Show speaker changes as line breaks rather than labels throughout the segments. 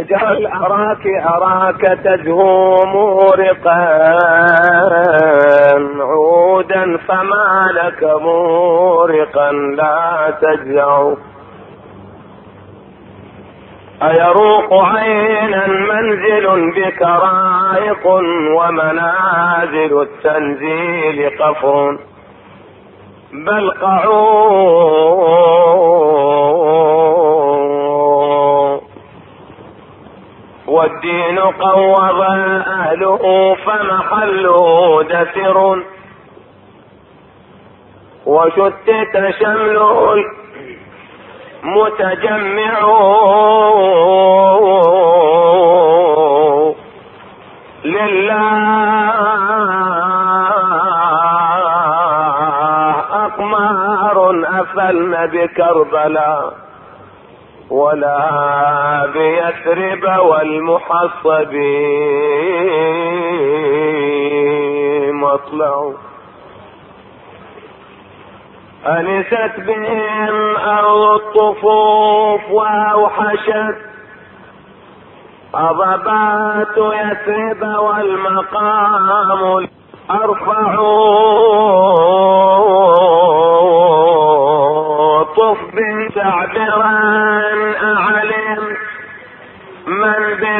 اجعل اراك أراك تزهو مورقا. عودا فما لك مورقا لا تجزع أيروق عينا منزل بك رائق ومنازل التنزيل قفر. بل قعود والدين قوض أهله فمحله دثر وشتت شمله متجمع لله أقمار أفلن بكربلاء. ولا بيثرب والمحصب مطلع. أنست بهم أرض الطفوف وأوحشت. أضبات يثرب والمقام أرفع طف تعبرا أعلم من بك مودع فيك الإمام أبو الأئمة والذي هو للنبوة والإمامة مجمع مولا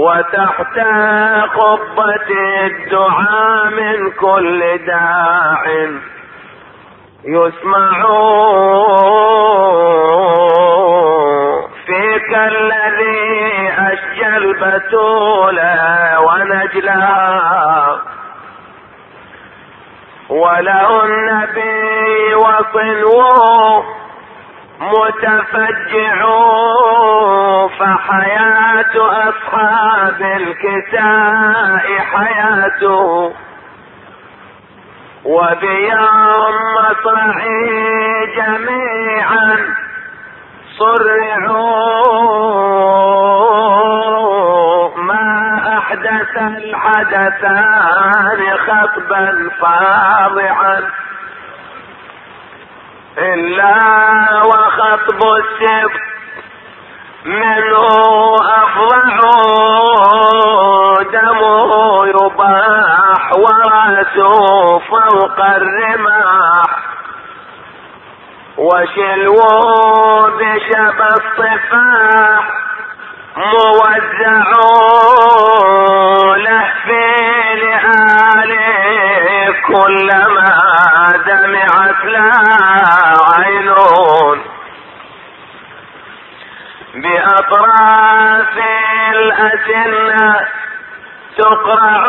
وتحت قبة الدعاء من كل داع. يسمع فيك الذي أشجى البتول ونجلها وله النبي وصلوه متفجع فحياة أصحاب الكساء حياته وبيوم مصرعي جميعا صرعوا. ما أحدث الحدثان خطبا فاضعا إلا وخطب السبت منه أفضع دمه يباح ورأسه فوق الرماح. وشلوه بشب الصفاح موزع لهفي كلما دمعت لا عينون بأطراف الأسنة تقرع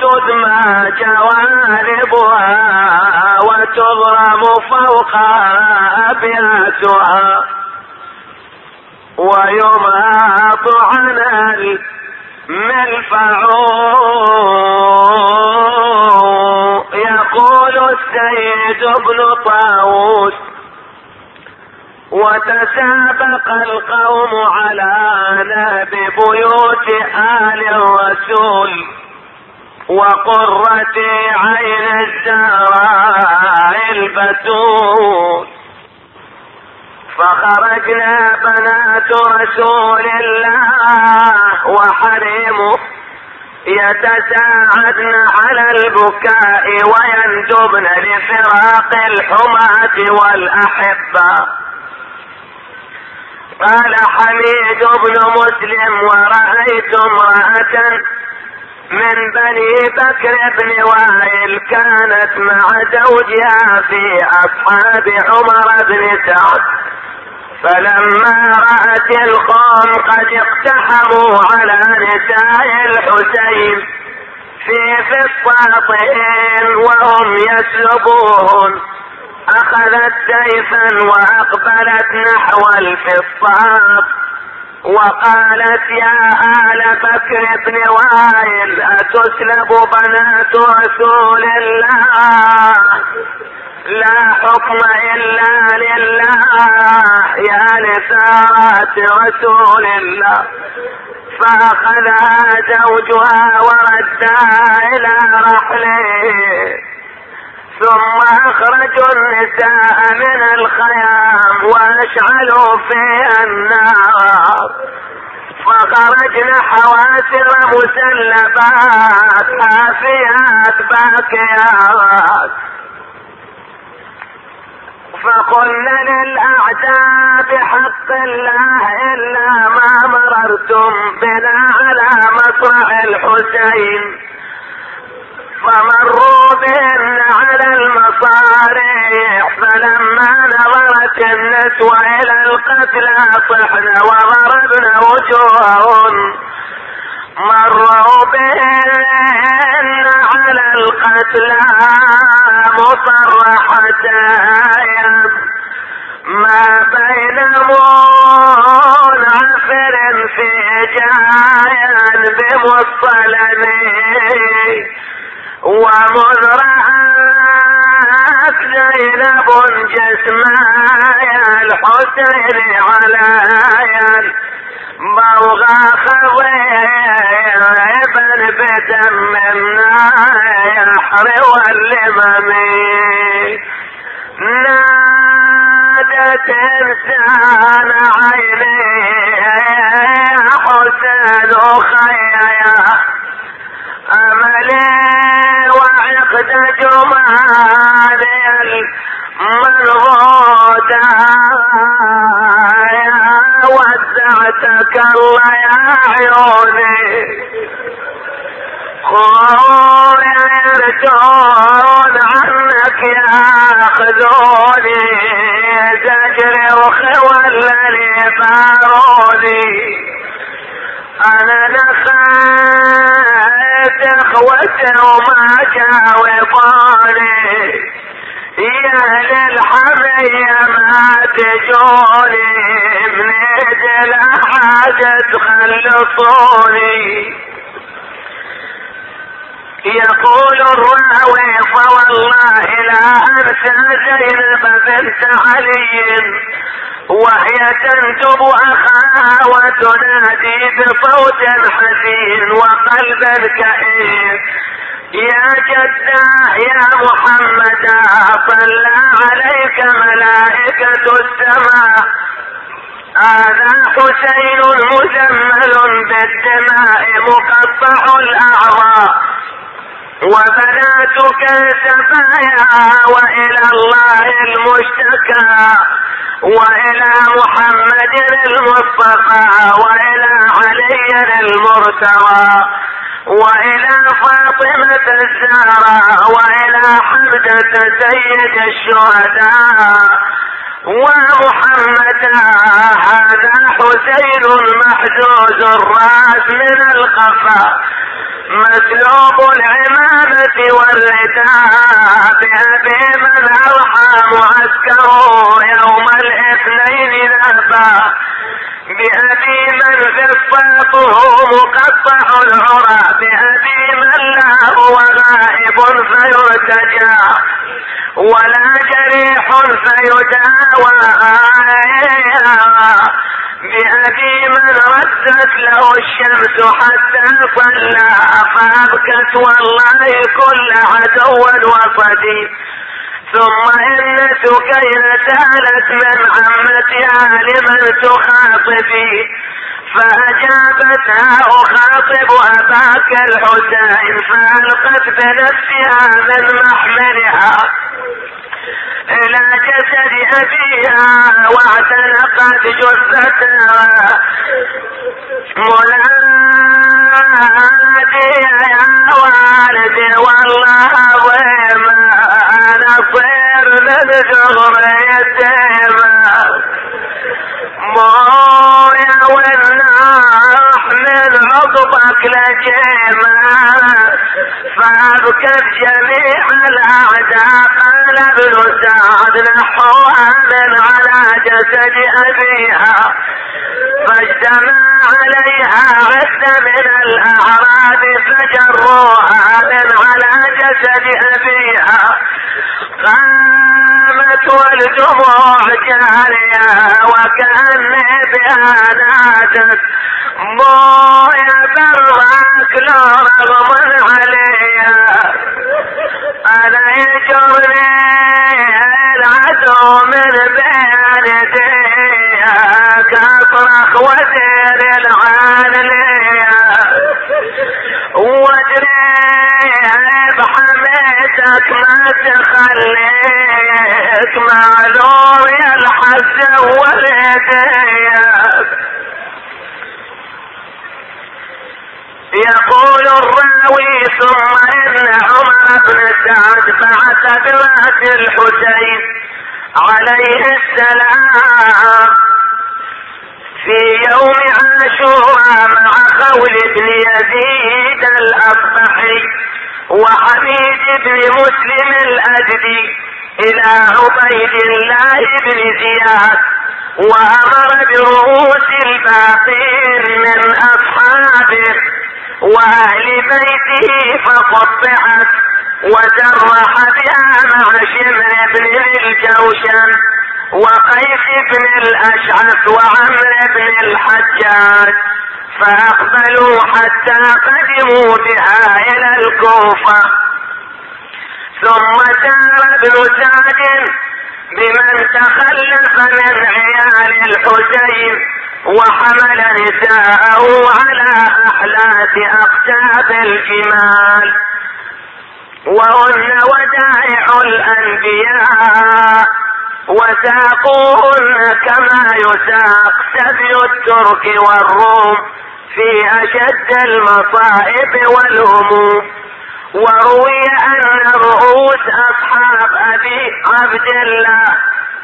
تدمى جوانبها وتضرم فوق أبياتها ويماط عنها يقول السيد ابن طاووس وتسابق القوم على ناب بيوت آل الرسول وقرة عين الزهراء البتول. فخرجنا بنات رسول الله وحريمه يتساعدن على البكاء ويندبن لفراق الحماة والأحبة. قال حميد بن مسلم ورأيت امرأة من بني بكر بن وائل كانت مع زوجها في أصحاب عمر بن سعد. فلما رأت القوم قد اقتحموا على نساء الحسين في فصاطهم وهم يسلبوهن أخذت سيفا وأقبلت نحو الفصاط وقالت يا آل بكر بن وائل أتسلب بنات رسول الله؟ لا حكم إلا لله يا نساء رسول الله. فأخذها زوجها وردها إلى رحله. ثم أخرجوا النساء من الخيام وأشعلوا فيها النار. فخرجن حواسر مسلبات حافيات باكيات فقلنا للأعداء بحق الله إلا ما مررتم بنا على مصرع الحسين. فمروا بهن على المصاريح فلما نظرت النسوة إلى القتلى صحن وضربن وجوههن. مروا بهن على القتلى مصرحتين. ما بين منعفر في جايا بمصطلمين ومذ رأت زينب جسمايا الحسين عليا. بوغى خضيبا بدم النايحر واللممي نادت إنسان عيني حسين خيا أملي وعقد جمالي المنغودا ودعتك الله يا عيوني خويا يرجون عنك ياخذوني زجري وخولني باروني أنا نخيت أخوتي وما جاوبوني يا ما تجوني من أجل حاجة تخلصوني. يقول الراوي فوالله لا انسى زينب بنت علي. وهي تنتب أخاها وتنادي بصوت حزين وقلب كئيب. يا جداه يا محمد صلى عليك ملائكة السماء. هذا حسين مزمل بالدماء مقطع الأعضاء. وبناتك سبايا وإلى الله المشتكى. وإلى محمد المصطفى وإلى علي المرتضى. وإلى فاطمة الزهراء وإلى حمدة سيد الشهداء ومحمد هذا حسين محجوز الراس من القفا مسلوب العمامة والرداء بأبي من أرحى معسكره يوم الاثنين ذهبا بأبي من فصاته مقطع العرى بأبي من لا هو غائب فيرتجى. ولا جريح فيداوى بأبي من ردت له الشمس حتى صلى. فأبكت والله كل عدو وصدي ثم إن سكينة سألت من عمتها لمن تخاطبي. فأجابتها أخاطب أباك الحسين فألقت بنفسها من محملها إلى جسد أبيها واعتنقت جثتها. منادي يا والدي والله وما أنا صير للجغر يتيمة مويا والناح من عقبك لجيمة فأبكت جميع الأعداء قال ابن سعد من على جسد أبيها. فاجتمع عليها عدة من الأعراب فجروها من على جسد أبيها. قامت والدموع جارية وكأني بها نادت يا برك لو رغم علي أنا يجرني العدو من بين يديك اصرخ وزير العالي واجري بحميتك ما تخليك معلوم يا الحز ولديك يقول الراوي ثم إن عمر بن سعد بعث براس الحسين عليه السلام في يوم عاشوراء مع خول بن يزيد الأصبحي وحميد بن مسلم الازدي إلى عبيد الله بن زياد وأمر برؤوس الباقين من أصحابه. وأهل بيته فقطعت وسرح بها مع شمر بن الجوشن وقيس بن الأشعث وعمر بن الحجاج فأقبلوا حتى قدموا بها إلى الكوفة. ثم سار ابن سعد بمن تخلف من عيال الحسين وحمل نساءه على أحلاف أقتاب الجمال. وهن ودائع الأنبياء. وساقوهن كما يساق سبي الترك والروم في أشد المصائب والهموم. وروي أن رؤوس أصحاب أبي عبد الله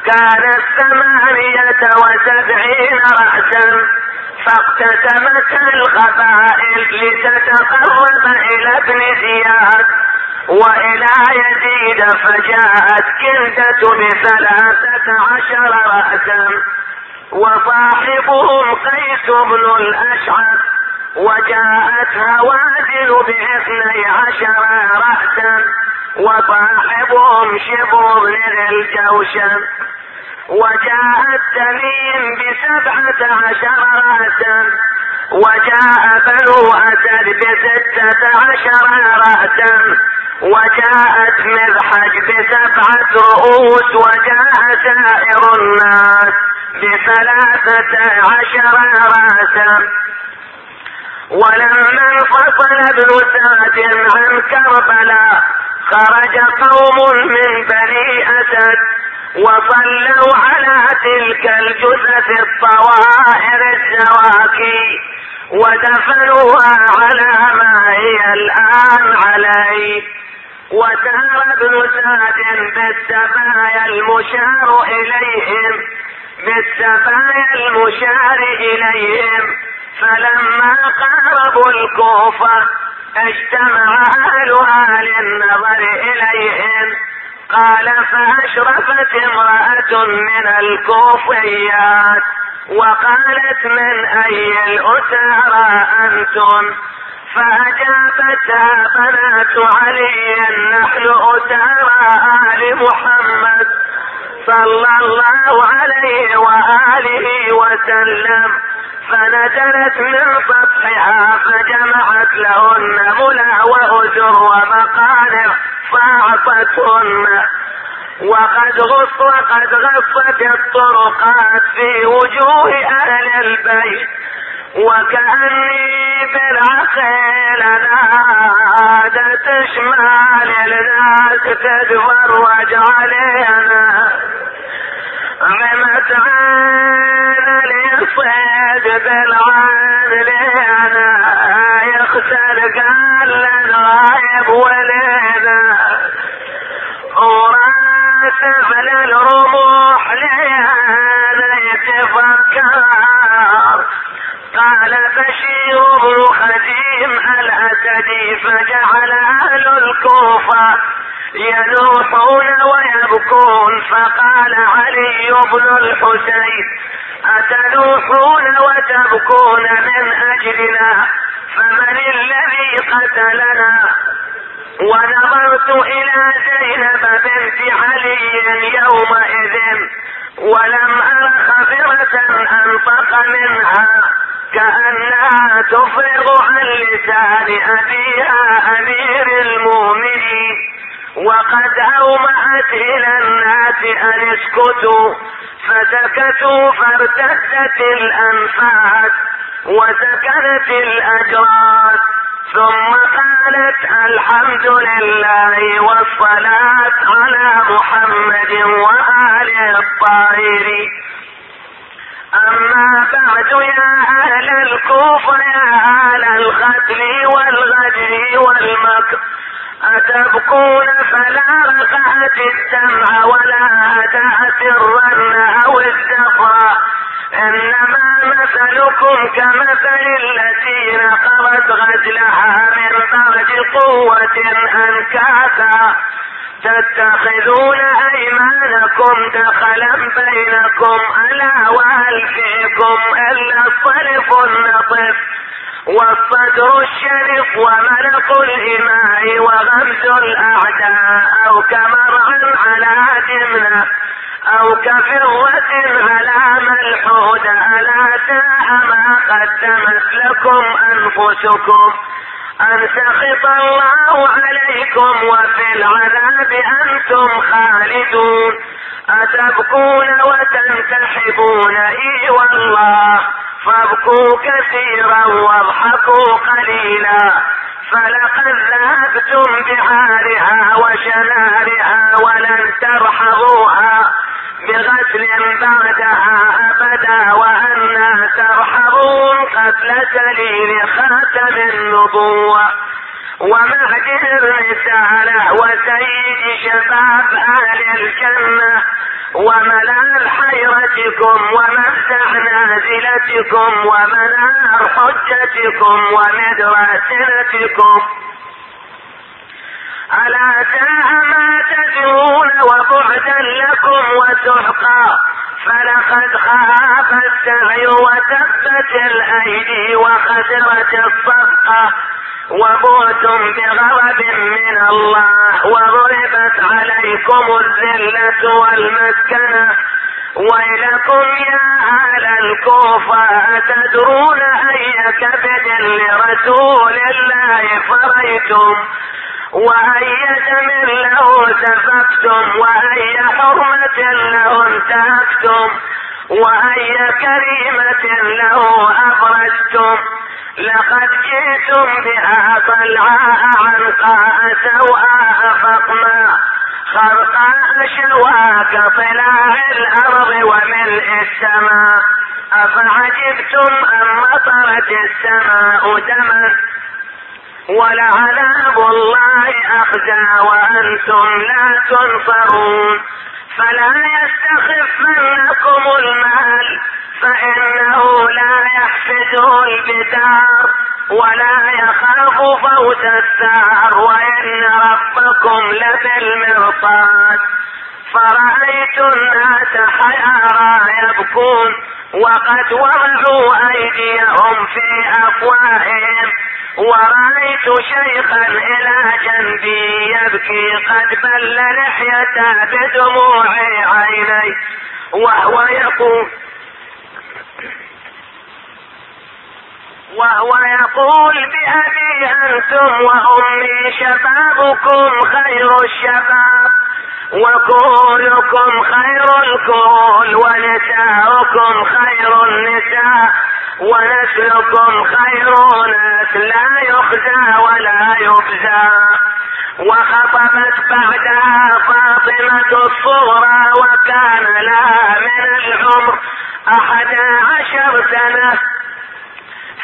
كانت ثمانية وسبعين رأسا فاقتسمتها القبائل لتتقرب إلى ابن زياد وإلى يزيد فجاءت كلدة بثلاثة عشر رأسا. وصاحبهم قيس بن الأشعث وجاءت هوازن باثني عشر رأسا. وصاحبهم شبر بن الجوشن وجاءت تميم بسبعة عشر رأسا. وجاء بنو أسد بستة عشر رأسا. وجاءت مذحج بسبعة رؤوس. وجاء سائر الناس بثلاثة عشر رأسا. ولما انفصل ابن سعد عن كربلاء خرج قوم من بني أسد وصلوا على تلك الجثث الطوائر الزواكي ودفنوها على ما هي الآن عليه. وسار ابن سعد بالسبايا المشار إليهم بالسبايا المشار إليهم. فلما قاربوا الكوفة اجتمع اهلها للنظر إليهم. قال فأشرفت امرأة من الكوفيات وقالت من أي الاسارى أنتم؟ فأجابتها بنات علي نحن اسارى آل محمد صلى الله عليه وآله وسلم. فنزلت من سطحها فجمعت لهن ملا وأجر ومقالع فأعطتهن. وقد غص وقد غصت الطرقات في وجوه أهل البيت. وكأني بالعقيل نادت شمال الناس تتفرج علينا عمت عين اليصيد بالعين لينا يخسر قال الغايب ولينا وراسف للرموح لينا يتفكر. قال بشير بن محمد فجعل أهل الكوفة ينوحون ويبكون فقال علي بن الحسين أتنوحون وتبكون من أجلنا؟ فمن الذي قتلنا؟ ونظرت إلى زينب بنت علي يومئذ ولم أر خبرة أنطق منها كأنها تفرغ عن لسان أبيها أمير المؤمنين. وقد أومأت إلى الناس أن اسكتوا فسكتوا فارتدت الأنفاس وسكنت الأجراد. ثم قالت الحمد لله والصلاة على محمد وآله الطاهرين أما بعد يا أهل الكوفة يا أهل القتل والغدر والمكر. أتبكون فلا رقعت الدمع ولا هدأت الرن أو الزفرة إنما مثلكم كمثل التي نقرت غزلها من بعد قوة أنكاثا. تتخذون أيمانكم دخلا بينكم ألا وهل فيكم إلا الصرف النطف والصدر الشرف وملك الإماء وغمز الأعداء أو كمرعى على جمنة أو كفرة على ملحود ألا ساء ما قدمت لكم أنفسكم أن سخط الله عليكم وفي العذاب أنتم خالدون أتبكون وتنتحبون إي والله فابكوا كثيرا واضحكوا قليلا. فلقد ذهبتم بعارها وشنارها ولن ترحضوها بغسل بعدها أبدا وأنا ترحضون قتل سليل خاتم النبوة. ومهد الرسالة وسيد شباب أهل الجنة ومنال حيرتكم ومفتح نازلتكم ومنار حجتكم ومدرسلتكم ألا ساء ما تدعون وبعدا لكم وسحقا فلقد خاف السعي وتبت الأيدي وخسرت الصفقة. وبعتم بغضب من الله وضربت عليكم الذلة والمسكنة. ويلكم يا أهل الكوفة أتدرون أي كبد لرسول الله فريتم؟ وأي دم له سفكتم؟ وأي حرمة له انتهكتم؟ وأي كريمة له أبرزتم لقد جئتم بها طلعاء عنقاء سواء فقما خرقاء شواك طلاع الأرض وملء السماء. أفعجبتم أم مطرت السماء دما؟ ولعذاب الله أخزى وأنتم لا تنصرون. فلا يستخفنكم المال. فإنه لا يحفظه البدار ولا يخاف فوت السار وإن ربكم لبالمرصاد فرأيت الناس حيارى يبكون وقد وضعوا أيديهم في أفواههم. ورأيت شيخا إلى جنبي يبكي قد بل لحيته بدموع عيني. وهو يقول وهو يقول بأبي أنتم وأمي شبابكم خير الشباب وكولكم خير الكول ونساؤكم خير النساء ونسلكم خير نسل لا يخزى ولا يخزى. وخطبت بعدها فاطمة الصغرى وكان لها من العمر أحد عشر سنة.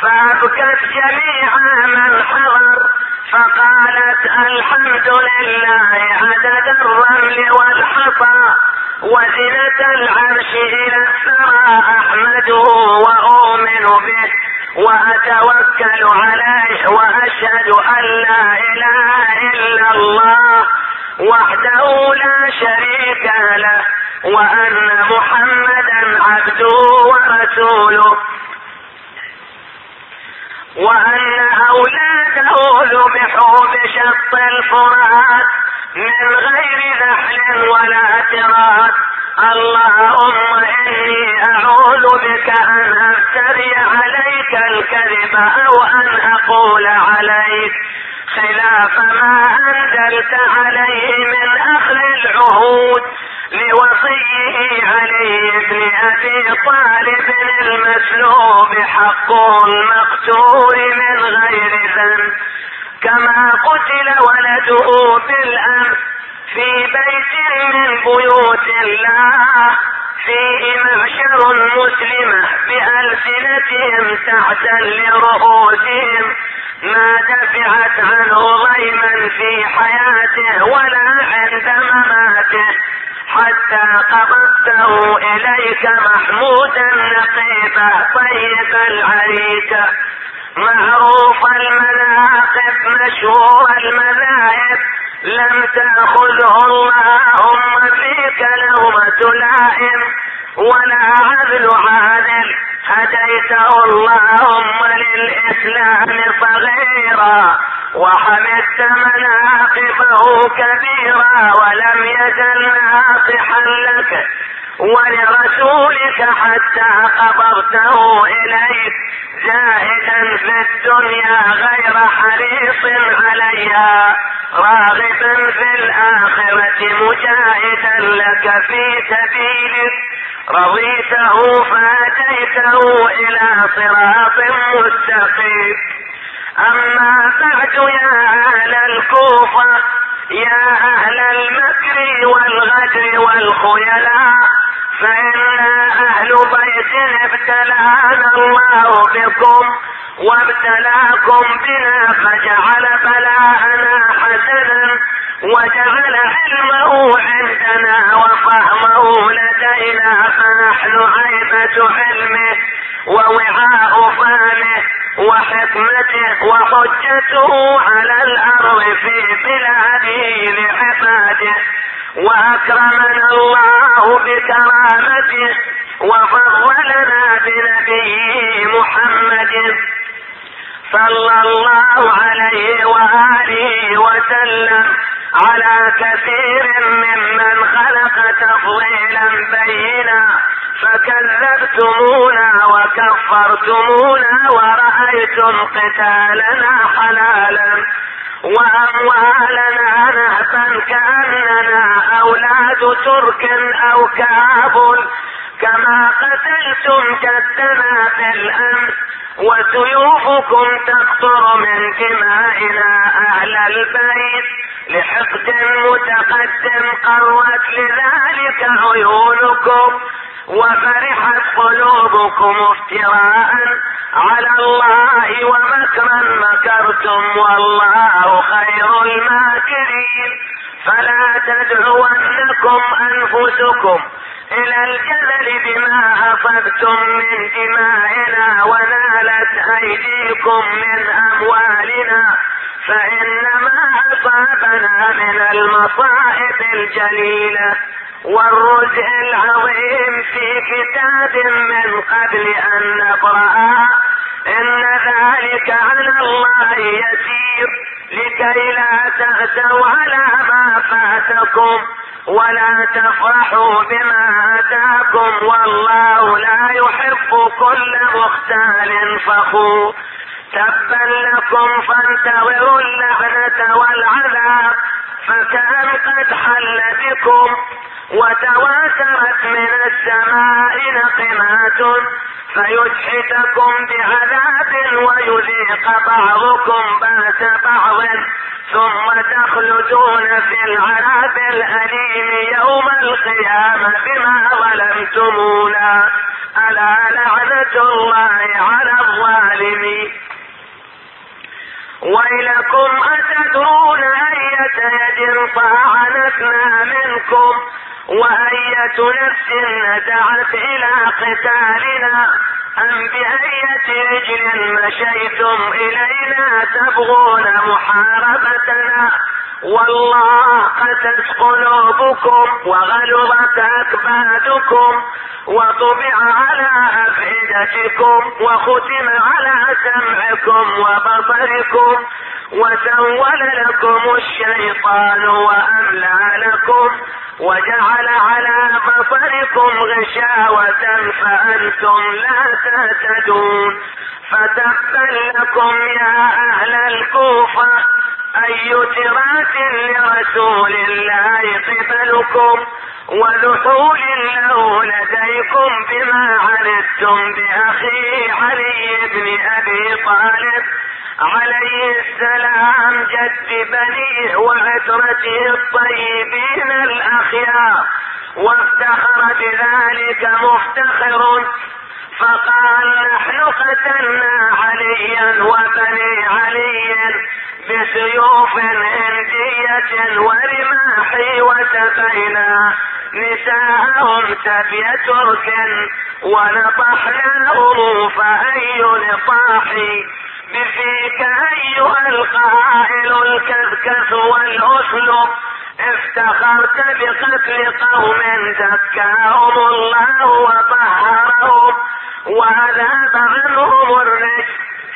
فأبكت جميع من حضر فقالت الحمد لله عدد الرمل والحصى وزنة العرش إلى الثرى أحمده وأؤمن به وأتوكل عليه وأشهد أن لا إله إلا الله وحده لا شريك له وأن محمدا عبده ورسوله. وأن أولاده ذبحوا بشط الفرات من غير نحل ولا اعتراض اللهم إني أعوذ بك أن أفتري عليك الكذب أو أن أقول عليك. خلاف ما أنزلت عليه من أخذ العهود لوصيه علي بن أبي طالب المسلوب حق المقتول من غير ذنب. كما قتل ولده بالامس في بيت من بيوت الله. فيه معشر مسلمة بألسنتهم تحتا لرؤوسهم. ما دفعت عنه ضيما في حياته ولا عند مماته. حتى قبضته إليك محمودا نقيبا طيب العريكة معروف المناقب مشهور المذاهب. لم تأخذه اللهم فيك لومة لائم. ولا عدل عادل. هديته اللهم للإسلام صغيرا وحمدت مناقبه كبيرا ولم يزل ناصحا لك ولرسولك حتى قبضته إليك زاهدا في الدنيا غير حريص عليها راغبا في الآخرة مجاهدا لك في سبيلك. رضيته فاتيته إلى صراط مستقيم. أما بعد يا أهل الكوفة يا أهل المكر والغدر والخيلاء فإنا أهل بيت ابتلانا الله بكم وابتلاكم بنا فجعل بلاءنا حسنا وجعل علمه عندنا وفهمه لدينا فنحن عيبة علمه ووعاء فهمه وحكمته وحجته على الأرض في بلاده لعباده. وأكرمنا الله بكرامته وفضلنا بنبيه محمد صلى الله عليه وآله وسلم على كثير ممن خلق تفضيلا بينا فكذبتمونا وكفرتمونا ورأيتم قتالنا حلالا وأموالنا نهبا كأننا أولاد ترك أو كابل. كما قتلتم جدنا بالأمس وسيوفكم تقطر من دمائنا أهل البيت. لحقد متقدم قروت لذلك عيونكم وفرحت قلوبكم افتراء على الله ومكرا مكرتم والله خير الماكرين. فلا تدعونكم أنفسكم إلى الجذل بما افدتم من دمائنا ونالت أيديكم من أموالنا. فانما أصابنا من المصائب الجليلة والرزء العظيم في كتاب من قبل أن نقرأ. إن ذلك على الله يسير. لكي لا تأسوا على ما فاتكم ولا تفرحوا بما آتاكم. والله لا يحب كل مختال فخور. تبا لكم فانتظروا اللعنة والعذاب فكان قد حل بكم وتواترت من السماء نقمات فيجحدكم بعذاب ويذيق بعضكم بأس بعض ثم تخلدون في العذاب الأليم يوم القيامة بما ظلمتمونا. ألا لعنة الله على الظالمين. ويلكم أتدرون أية يد طعنتنا منكم وأية نفس دعت إلى قتالنا أم بأية رجل مشيتم إلينا تبغون محاربتنا والله قست قلوبكم وغلظت أكبادكم وطبع على أفئدتكم وختم على سمعكم وبصركم وسول لكم الشيطان وأملى لكم وجعل على بصركم غشاوة فأنتم لا تهتدون فتبا لكم يا أهل الكوفة أي تراث لرسول الله قبلكم ودخول له لديكم بما عنتم بأخي علي بن أبي طالب. عليه السلام جد بنيه وعترته الطيبين الأخيار. وافتخر بذلك مفتخر فقال نحن قتلنا عليا وبني علي بسيوف هندية ورماح وسفينا نساءهم سبي ترك ونطحناهم فأي نطاح؟ بفيك أيها القائل الكذكث والأسلم افتخرت بقتل قوم زكاهم الله وطهرهم وأذهب عنهم الرجس.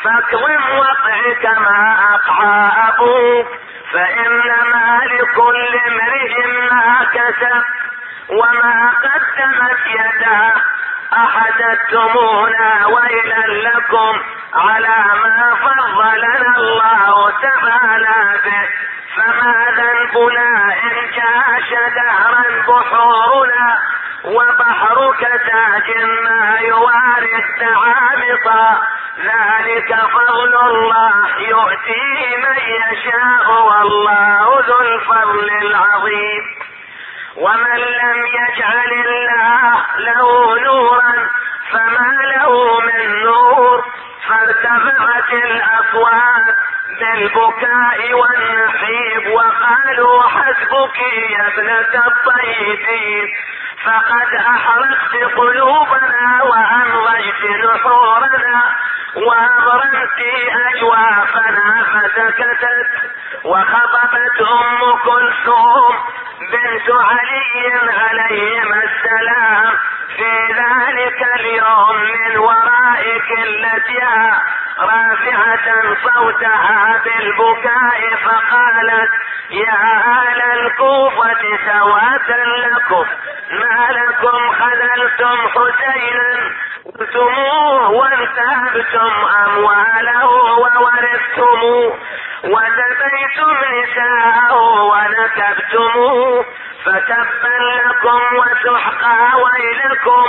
فاكظم وقعك ما أقعى أبوك فإنما لكل امرئ ما كسب. وما قدمت يداه أحدثتمونا ويلا لكم على ما فضلنا الله تعالى به. فما ذنبنا إن جاش دهرا بحورنا وبحرك تاج ما يواري التعامطا ذلك فضل الله يؤتيه من يشاء والله ذو الفضل العظيم. ومن لم يجعل الله له نورا فما له من نور. فارتفعت الأصوات بالبكاء والنحيب وقالوا حسبك يا ابنة الطيبين فقد أحرقت قلوبنا وأمضيت نحورنا واغرمت أجوافنا فسكتت وخطبت أم كلثوم بنت علي عليهما السلام. في ذلك اليوم من وراء كلتها رافعة صوتها بالبكاء فقالت يا أهل الكوفة سواة لكم ما لكم خذلتم حسينا قلتموه وانتهبتم أمواله وورثتموه. وزبيتم نساءه ونكبتموه فتبا لكم وسحقا ويلكم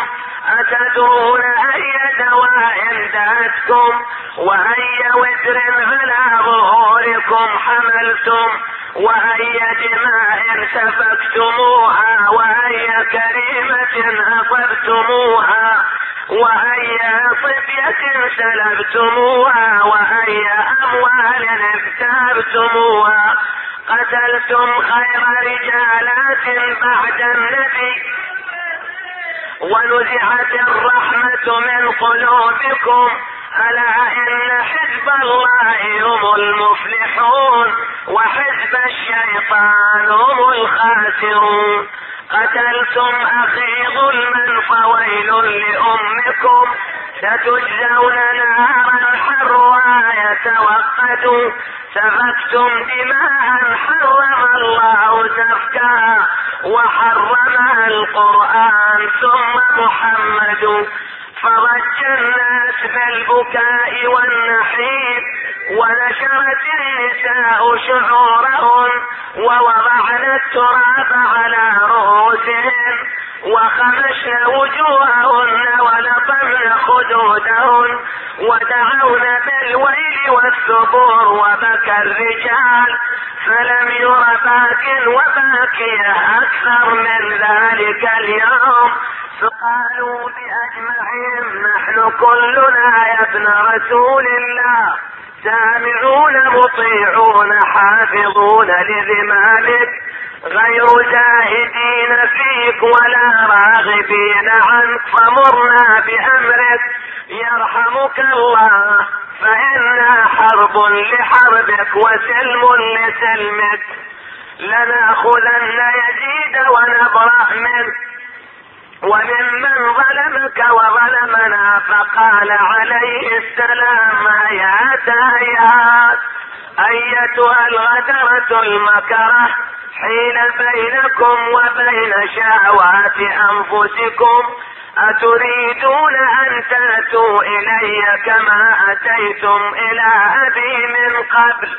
أتدرون أي دواء داتكم وأي وتر على ظهوركم حملتم وأي دماء سفكتموها وأي كريمة أصبتموها وأي صبية سلبتموها وأي أموال اكتابتموها. قتلتم خير رجالات بعد النبي. ونزعت الرحمة من قلوبكم ألا إن حزب الله هم المفلحون وحزب الشيطان هم الخاسرون. قتلتم أخي ظلما فويل لأمكم. ستجزون نارا حرها يتوقد سفكتم دماء حرم الله سفكها وحرمها القرآن ثم محمد. فضج الناس بالبكاء والنحيب ونشرت النساء شعورهن ووضعن التراب على رؤوسهن وخمشن وجوههن ولطمن خدودهن ودعون بالويل والثبور وبكى الرجال فلم ير باك وباكية أكثر من ذلك اليوم فقالوا نحن كلنا يا ابن رسول الله. سامعون مطيعون حافظون لذمامك غير زاهدين فيك ولا راغبين عنك. فمرنا بأمرك. يرحمك الله. فإنا حرب لحربك وسلم لسلمك. لنأخذن يزيد ونبرأ منه. وممن ظلمك وظلمنا فقال عليه السلام هيات هيات أيتها الغدرة المكرة حين بينكم وبين شهوات أنفسكم أتريدون أن تأتوا إلي كما أتيتم إلى أبي من قبل؟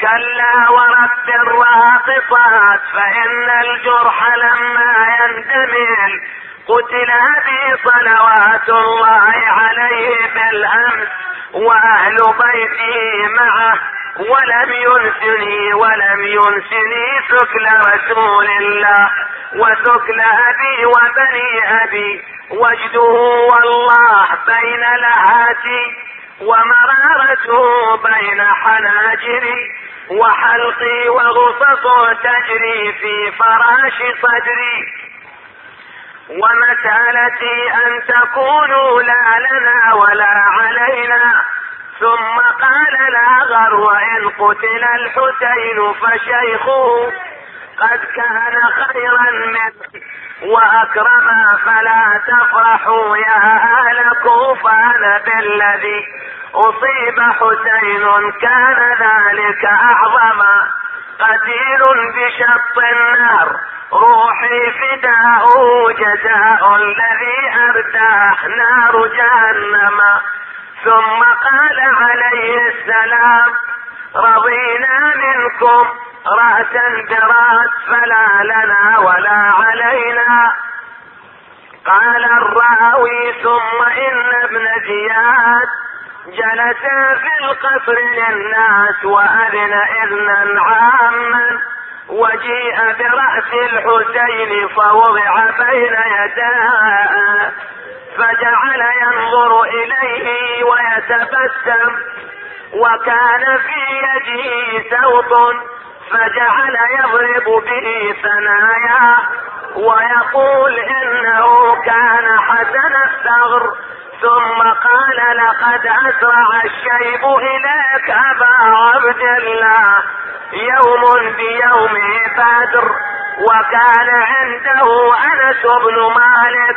كلا ورب الراقصات فإن الجرح لما يندمل قتل أبي صلوات الله عليه بالأمس وأهل بيته معه ولم ينسني ولم ينسني سكل رسول الله وسكل أبي وبني أبي وجده والله بين لهاتي ومرارته بين حناجري وحلقي وغصص تجري في فراش صدري. ومسألتي أن تكونوا لا لنا ولا علينا. ثم قال لا غر إن قتل الحسين فشيخه قد كان خيرا منه واكرما فلا تفرحوا يا أهل كوفان بالذي أصيب حسين كان ذلك اعظما قتيل بشط النهر روحي فداؤه جزاء الذي أرداه نار جهنم. ثم قال عليه السلام رضينا منكم رأسا براس فلا لنا ولا علينا. قال الراوي ثم إن ابن زياد جلس في القصر للناس وأذن إذنا عاما. وجيء برأس الحسين فوضع بين يداه. فجعل ينظر إليه ويتبسم. وكان في يده سوط. فجعل يضرب به ثنايا. ويقول إنه كان حسن الثغر. ثم قال لقد أسرع الشيب اليك ابا عبد الله. يوم بيوم بدر وكان عنده أنس بن مالك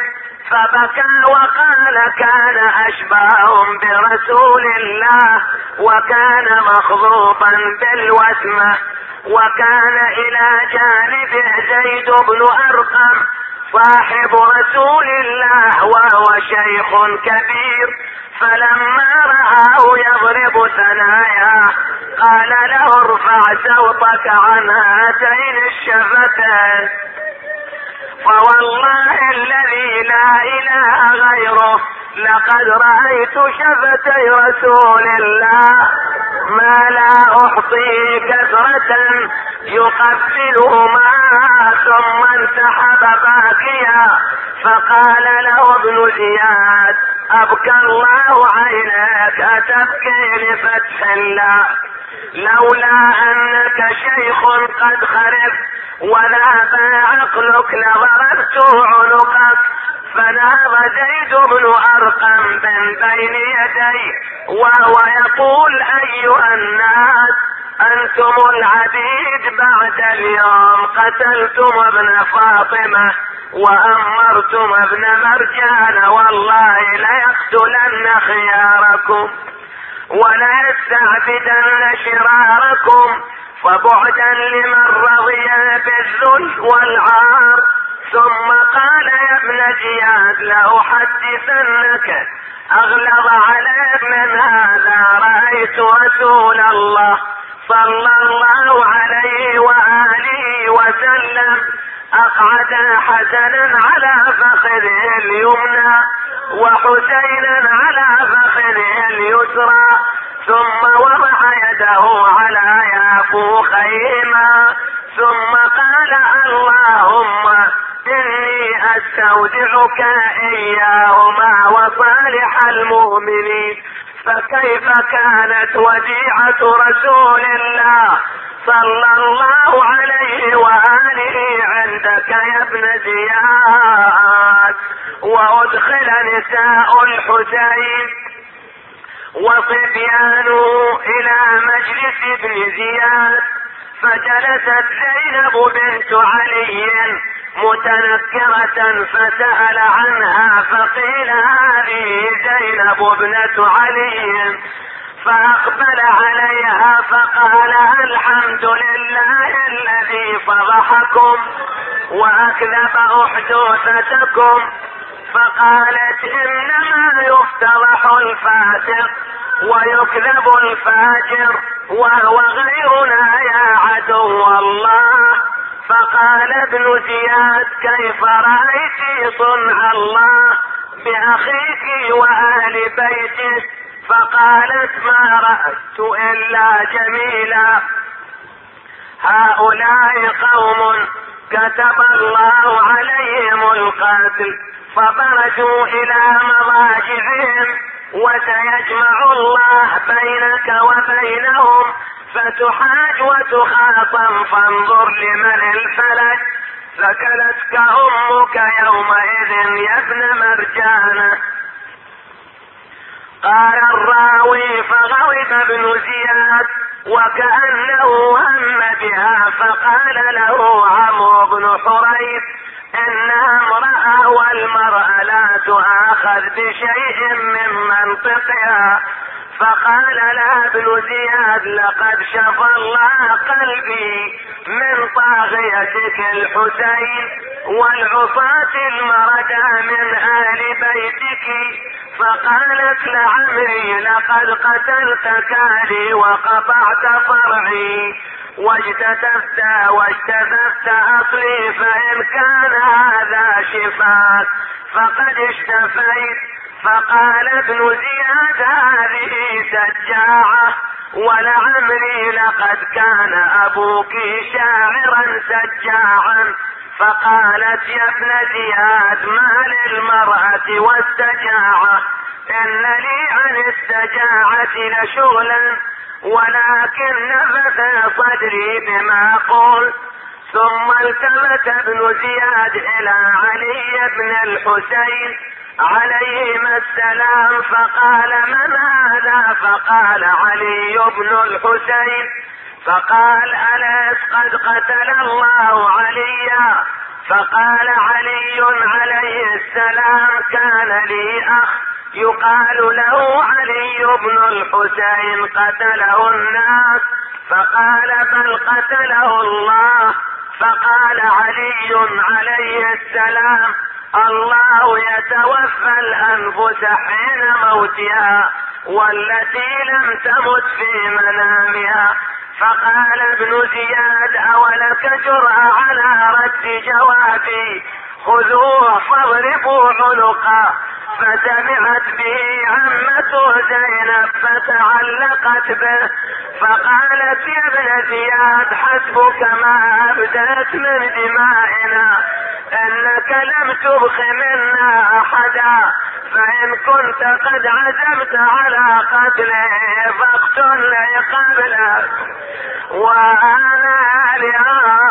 فبكى وقال كان اشباههم برسول الله وكان مخضوبا بالوسمه وكان إلى جانبه زيد بن أرقم صاحب رسول الله وهو شيخ كبير. فلما رآه يضرب ثناياه قال له ارفع صوتك عن هاتين الشفتين. فوالله الذي لا إله غيره لقد رأيت شفتي رسول الله ما لا أحصي كثرة يقبلهما ثم انسحب باكيا فقال له ابن زياد أبكى الله عينك أتبكي لفتح الله لولا أنك شيخ قد خربت وذهب عقلك لضربت عنقك فنام زيد بن أرقم من بين يديه وهو يقول أيها الناس أنتم العبيد بعد اليوم قتلتم ابن فاطمة وأمرتم ابن مرجان والله ليقتلن خياركم وليستعبدن شراركم فبعدا لمن رضي بالذل والعار. ثم قال يا ابن زياد لأحدثنك. أغلظ عليك من هذا رأيت رسول الله صلى الله عليه وآله وسلم أقعد حسنا على فخذه اليمنى وحسينا على فخذه اليسرى. ثم وضع يده على يافوخيهما ثم قال اللهم اني أستودعك إياهما وصالح المؤمنين. فكيف كانت وديعة رسول الله صلى الله عليه وآله عندك يا ابن زياد وأدخل نساء الحسين وصبيانه إلى مجلس ابن زياد فجلست زينب بنت علي متنكرة فسأل عنها فقيل هذه زينب ابنة علي. فأقبل عليها فقال الحمد لله الذي فضحكم وأكذب أحدوثتكم. فقالت إنما يفتضح الفاسق ويكذب الفاجر وهو غيرنا يا عدو الله. فقال ابن زياد كيف رأيت صنع الله بأخيك وأهل بيته؟ فقالت ما رأت إلا جميلا. هؤلاء قوم كتب الله عليهم القتل فبرجوا إلى مضاجعهم وسيجمع الله بينك وبينهم فتحاج وتخاصم فانظر لمن الفلك. ثكلتك أمك يومئذ يا ابن مرجانه قال الراوي فغضب ابن زياد وكأنه هم بها فقال له عمرو بن حريث إنها امرأة والمرأة لا تؤاخذ بشيء من منطقها. فقال لا ابن زياد لقد شفى الله قلبي من طاغيتك الحسين والعصاة المردى من أهل بيتك. فقالت لعمري لقد قتلت كالي وقطعت فرعي. واجتثثت واجتثثت أصلي فإن كان هذا شفاك فقد اشتفيت فقال ابن زياد هذه سجاعة ولعمري لقد كان أبوك شاعرا سجاعا فقالت يا ابن زياد ما للمرأة والسجاعة إن لي عن السجاعة لشغلا ولكن نفث صدري بما قلت ثم التفت ابن زياد إلى علي بن الحسين عليهما السلام فقال من هذا؟ فقال علي بن الحسين. فقال أليس قد قتل الله عليا؟ فقال علي عليه السلام كان لي أخ يقال له علي بن الحسين قتله الناس. فقال بل قتله الله. فقال علي عليه السلام الله يتوفى الأنفس حين موتها والتي لم تمت في منامها. فقال ابن زياد أولك جرأة على رد جوابي؟ خذوه فاضربوا عنقه. فسمعت به عمته زينب فتعلقت به. فقالت يا ابن زياد حسبك ما أبدت من دمائنا. إنك لم تبخ منا أحدا. فإن كنت قد عزمت على قتله فاقتلني قبلك. وأنا اليوم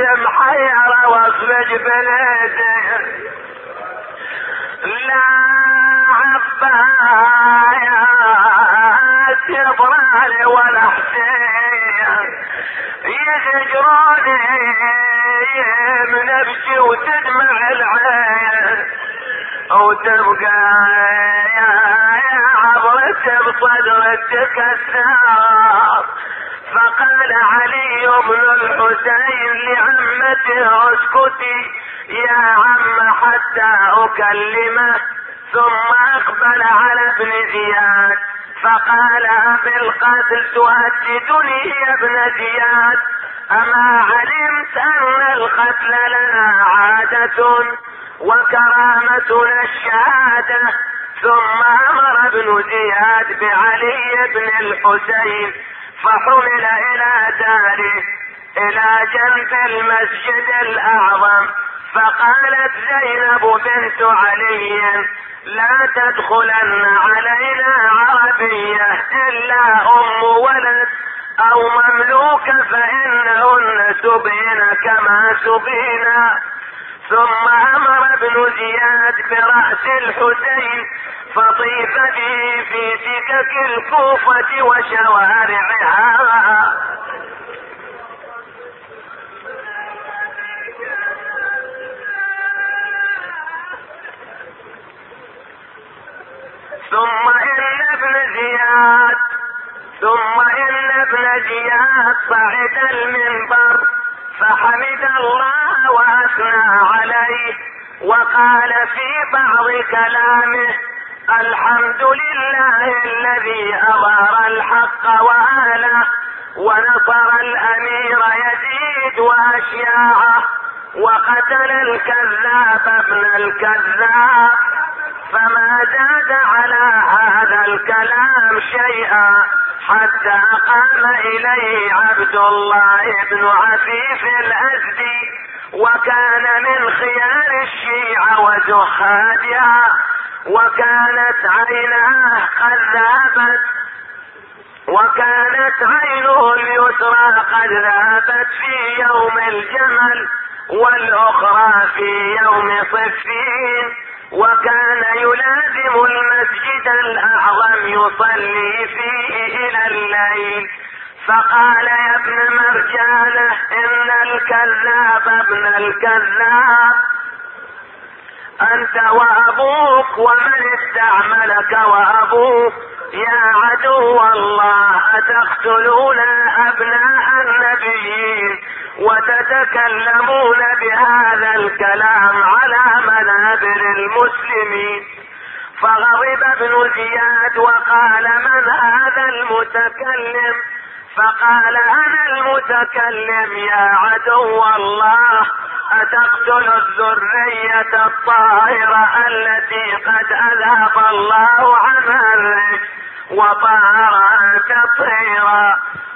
محيرة واصلج بلدي لا عبايات يبرالي ولا حسين. يزجروني من أبكي وتدمع العين. وتبقى يا يا عبرت بصدرك تكسر. فقال علي بن الحسين لعمته اسكتي يا عم حتى أكلمه ثم أقبل على ابن زياد فقال بالقتل تهددني يا ابن زياد؟ أما علمت أن القتل لنا عادة وكرامتنا الشهادة ثم أمر ابن زياد بعلي بن الحسين فحمل إلى داره إلى جنب المسجد الأعظم. فقالت زينب بنت علي لا تدخلن علينا عربية إلا أم ولد أو مملوك فإنهن سبين كما سبينا ثم أمر ابن زياد برأس الحسين فطيف به في سكك الكوفة وشوارعها. ثم إن ابن زياد ثم إن ابن زياد صعد المنبر. فحمد الله وأثنى عليه وقال في بعض كلامه الحمد لله الذي أظهر الحق وآله ونصر الأمير يزيد وأشياعه وقتل الكذاب ابن الكذاب فما زاد على هذا الكلام شيئا. حتى قام إليه عبد الله بن عفيف الأزدي وكان من خيار الشيعة وزهادها وكانت عيناه قد ذهبت وكانت عينه اليسرى قد ذهبت في يوم الجمل والأخرى في يوم صفين. وكان يلازم المسجد الأعظم يصلي فيه إلى الليل. فقال يا ابن مرجانة إن الكذاب ابن الكذاب. أنت وأبوك ومن استعملك وأبوك؟ يا عدو الله أتقتلون أبناء النبيين وتتكلمون بهذا الكلام على منابر المسلمين؟ فغضب ابن زياد وقال من هذا المتكلم؟ فقال أنا المتكلم يا عدو الله أتقتل الذرية الطاهرة التي قد أذهب الله عنها الرجس وطهرها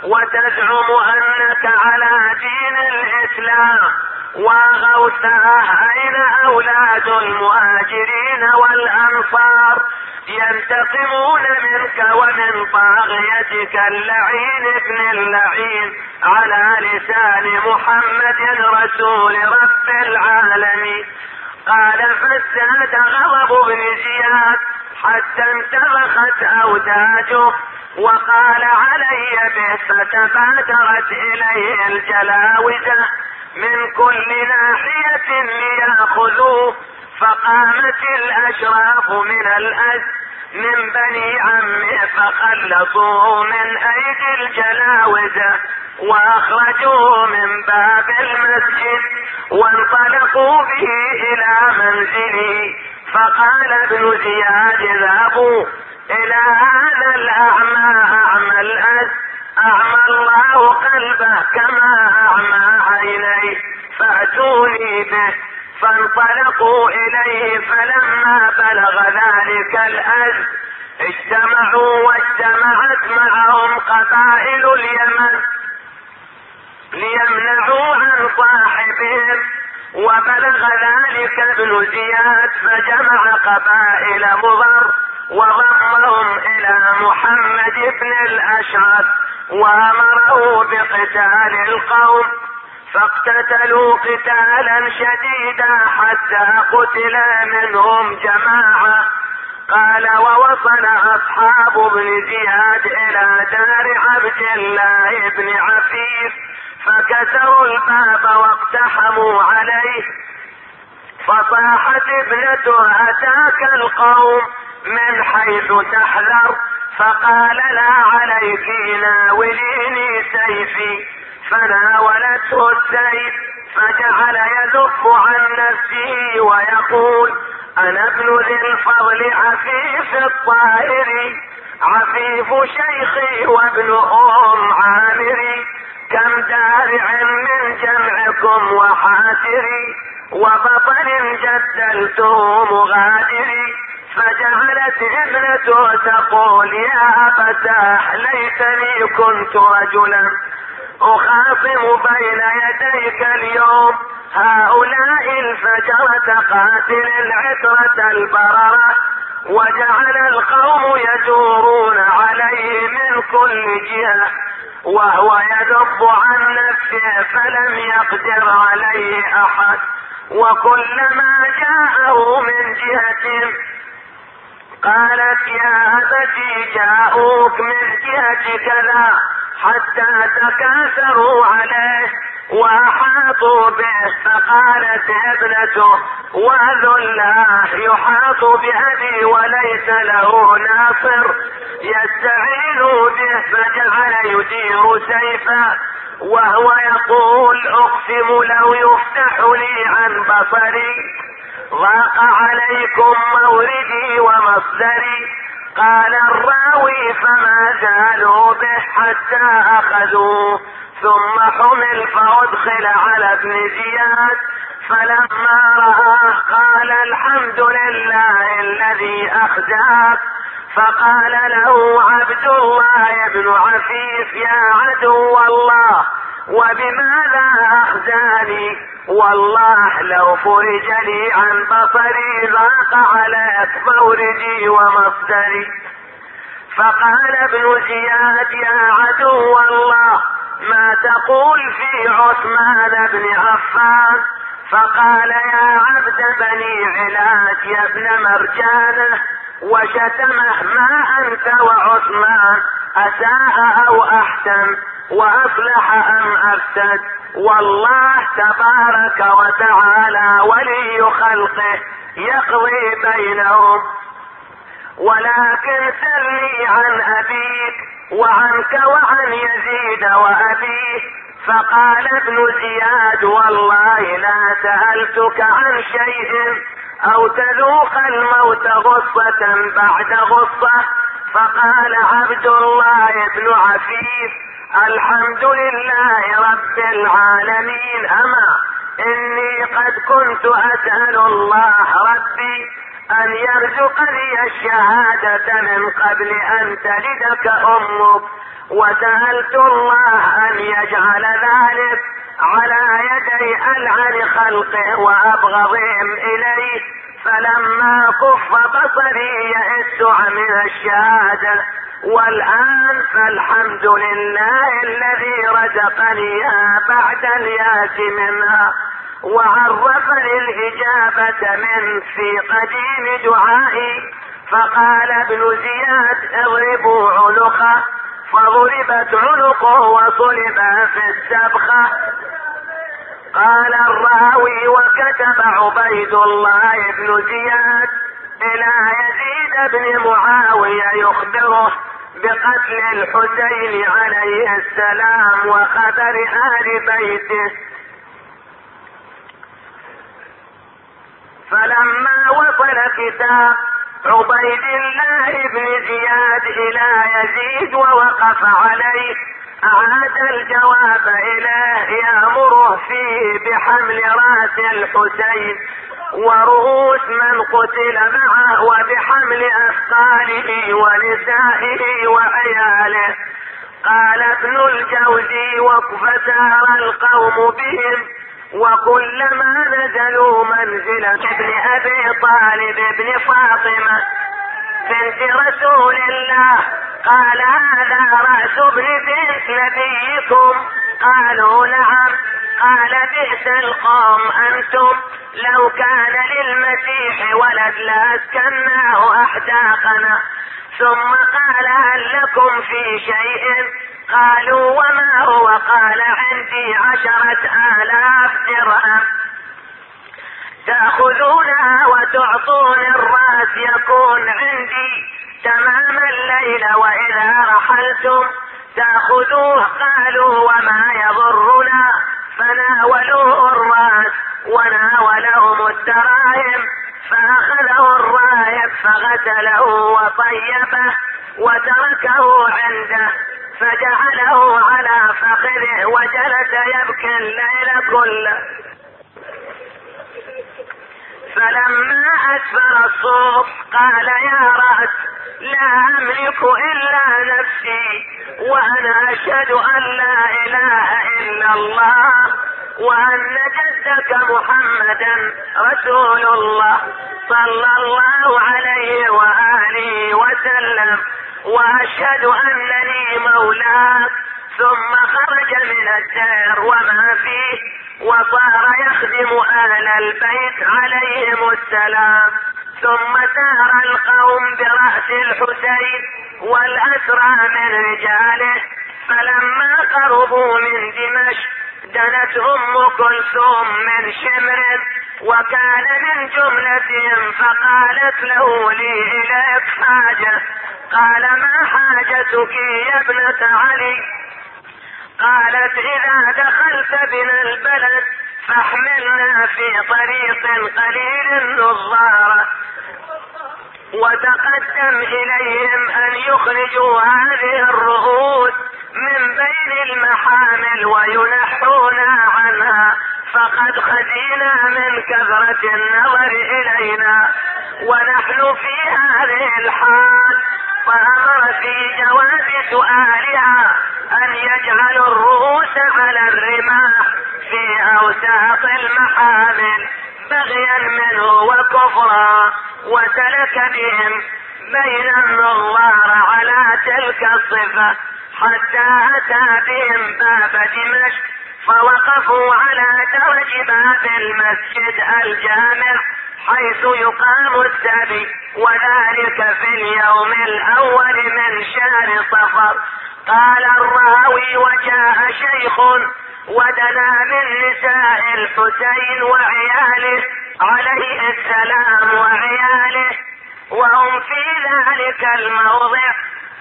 وتزعم أنك على دين الإسلام. وغوثاه اين أولاد المهاجرين والأنصار ينتقمون منك ومن طاغيتك اللعين ابن اللعين على لسان محمد رسول رب العالمين. قال فازداد غضب ابن زياد حتى انتبخت اوداجه وقال علي به فتبادرت إليه الجلاوزة. من كل ناحية ليأخذوه فقامت الأشراف من الأز من بني عمه فخلصوه من أيدي الجلاوزه واخرجوه من باب المسجد وانطلقوا به إلى منزله. فقال ابن زياد اذهبوا إلى هذا الأعمى أعمى الأس أعمى الله قلبه كما أعمى عينيه فأتوني به فانطلقوا إليه فلما بلغ ذلك الأز اجتمعوا واجتمعت معهم قبائل اليمن ليمنعوا عن صاحبهم وبلغ ذلك ابن زياد فجمع قبائل مضر وضمهم إلى محمد بن الأشعث وأمره بقتال القوم فاقتتلوا قتالا شديدا حتى قتل منهم جماعة. قال ووصل أصحاب ابن زياد إلى دار عبد الله بن عفيف فكسروا الباب واقتحموا عليه. فصاحت ابنته أتاك القوم من حيث تحذر؟ فقال لا عليك ناوليني سيفي. فناولته السيف فجعل يذب عن نفسه ويقول أنا ابن ذي الفضل عفيف الطائر عفيف شيخي وابن أم عامري كم دارع من جمعكم وحاسري وبطل جدلته مغادري فجعلت ابنته تقول يا أبتاه ليتني كنت رجلا. أخاصم بين يديك اليوم. هؤلاء الفجرة قاتل العترة البررة وجعل القوم يجورون عليه من كل جهة. وهو يدب عن نفسه فلم يقدر عليه أحد. وكلما جاءه من جهة قالت يا أبتي جاءوك من جهة كذا. حتى تكاثروا عليه وأحاطوا به فقالت ابنته وذو الله يحاط بأبي وليس له ناصر يستعين به فجعل يدير سيفا وهو يقول أقسم لو يفتح لي عن بصري ضاق عليكم موردي ومصدري قال الراوي فما زالوا به حتى اخذوه ثم حمل فأدخل على ابن زياد. فلما رآه قال الحمد لله الذي اخزاك فقال له عبد الله بن عفيف يا عدو الله. وبماذا أخزاني؟ والله لو فرج لي عن بصري ضاق عليك موردي ومصدري. فقال ابن زياد يا عدو الله ما تقول في عثمان بن عفان؟ فقال يا عبد بني علاج يا ابن مرجانه وشتمه ما أنت وعثمان أساء أو أحسن؟ واصلح أم افسد والله تبارك وتعالى ولي خلقه يقضي بينهم. ولكن سلني عن أبيك وعنك وعن يزيد وأبيه. فقال ابن زياد والله لا سألتك عن شيء أو تذوق الموت غصة بعد غصة. فقال عبد الله بن عفيف الحمد لله رب العالمين. أما إني قد كنت أسأل الله ربي أن يرزقني الشهادة من قبل أن تلدك أمك. وسألت الله أن يجعل ذلك على يدي ألعن خلقه وأبغضهم إليه. فلما كف بصري يئس من الشهادة. والآن فالحمد لله الذي رزقني بعد الياس منها وعرفني الإجابة من في قديم دعائي. فقال ابن زياد اضربوا عنقه فضربت عنقه وصلب في السبخة. قال الراوي وكتب عبيد الله بن زياد إلى يزيد بن معاوية يخبره بقتل الحسين عليه السلام وخبر آل بيته. فلما وصل كتاب عبيد الله بن زياد إلى يزيد ووقف عليه أعاد الجواب إليه يامره فيه بحمل رأس الحسين ورؤوس من قتل معه وبحمل أثقاله ونسائه وعياله. قال ابن الجوزي فسار القوم بهم وكلما نزلوا منزلة ابن أبي طالب ابن فاطمة بنت رسول الله. قال هذا رأس ابن بنت نبيكم قالوا نعم. قال بئس القوم أنتم. لو كان للمسيح ولد لأسكناه أحداقنا. ثم قال هل لكم في شيء؟ قالوا وما هو؟ قال عندي عشرة آلاف درهم. تأخذونها وتعطون الرأس يكون عندي تمام الليل وإذا رحلتم تأخذوه قالوا وما يضرنا فناولوه الرأس وناولهم الدراهم فأخذ فغسله وطيبه وتركه عنده فجعله على فخذه وجلس يبكي الليل كله فلما أسفر الصبح قال يا رأس لا أملك إلا نفسي وأنا أشهد أن لا إله إلا الله وأن جدك محمدا رسول الله صلى الله عليه وآله وسلم وأشهد أنني مولاك ثم خرج من الدار وما فيه وصار يخدم أهل البيت عليهم السلام. ثم سار القوم برأس الحسين والأسرى من رجاله. فلما قربوا من دمشق دنت أم كلثوم من شمر وكان من جملتهم فقالت له لي إليك حاجة. قال ما حاجتك يا ابنة علي؟ قالت إذا دخلت بنا البلد فاحملنا في طريق قليل النظارة. وتقدم إليهم أن يخرجوا هذه الرؤوس من بين المحامل وينحونا عنها. فقد خزينا من كثرة النظر إلينا. ونحن في هذه الحال فأمر في جواز سؤالها أن يجعلوا الرؤوس على الرماح في أوساط المحامل بغيا منه وكفرا وسلك بهم بين النظار على تلك الصفة حتى أتى بهم باب دمشق. فوقفوا على درج باب المسجد الجامع حيث يقام السبي وذلك في اليوم الأول من شهر صفر. قال الراوي وجاء شيخ ودنا من نساء الحسين وعياله عليه السلام وعياله وهم في ذلك الموضع.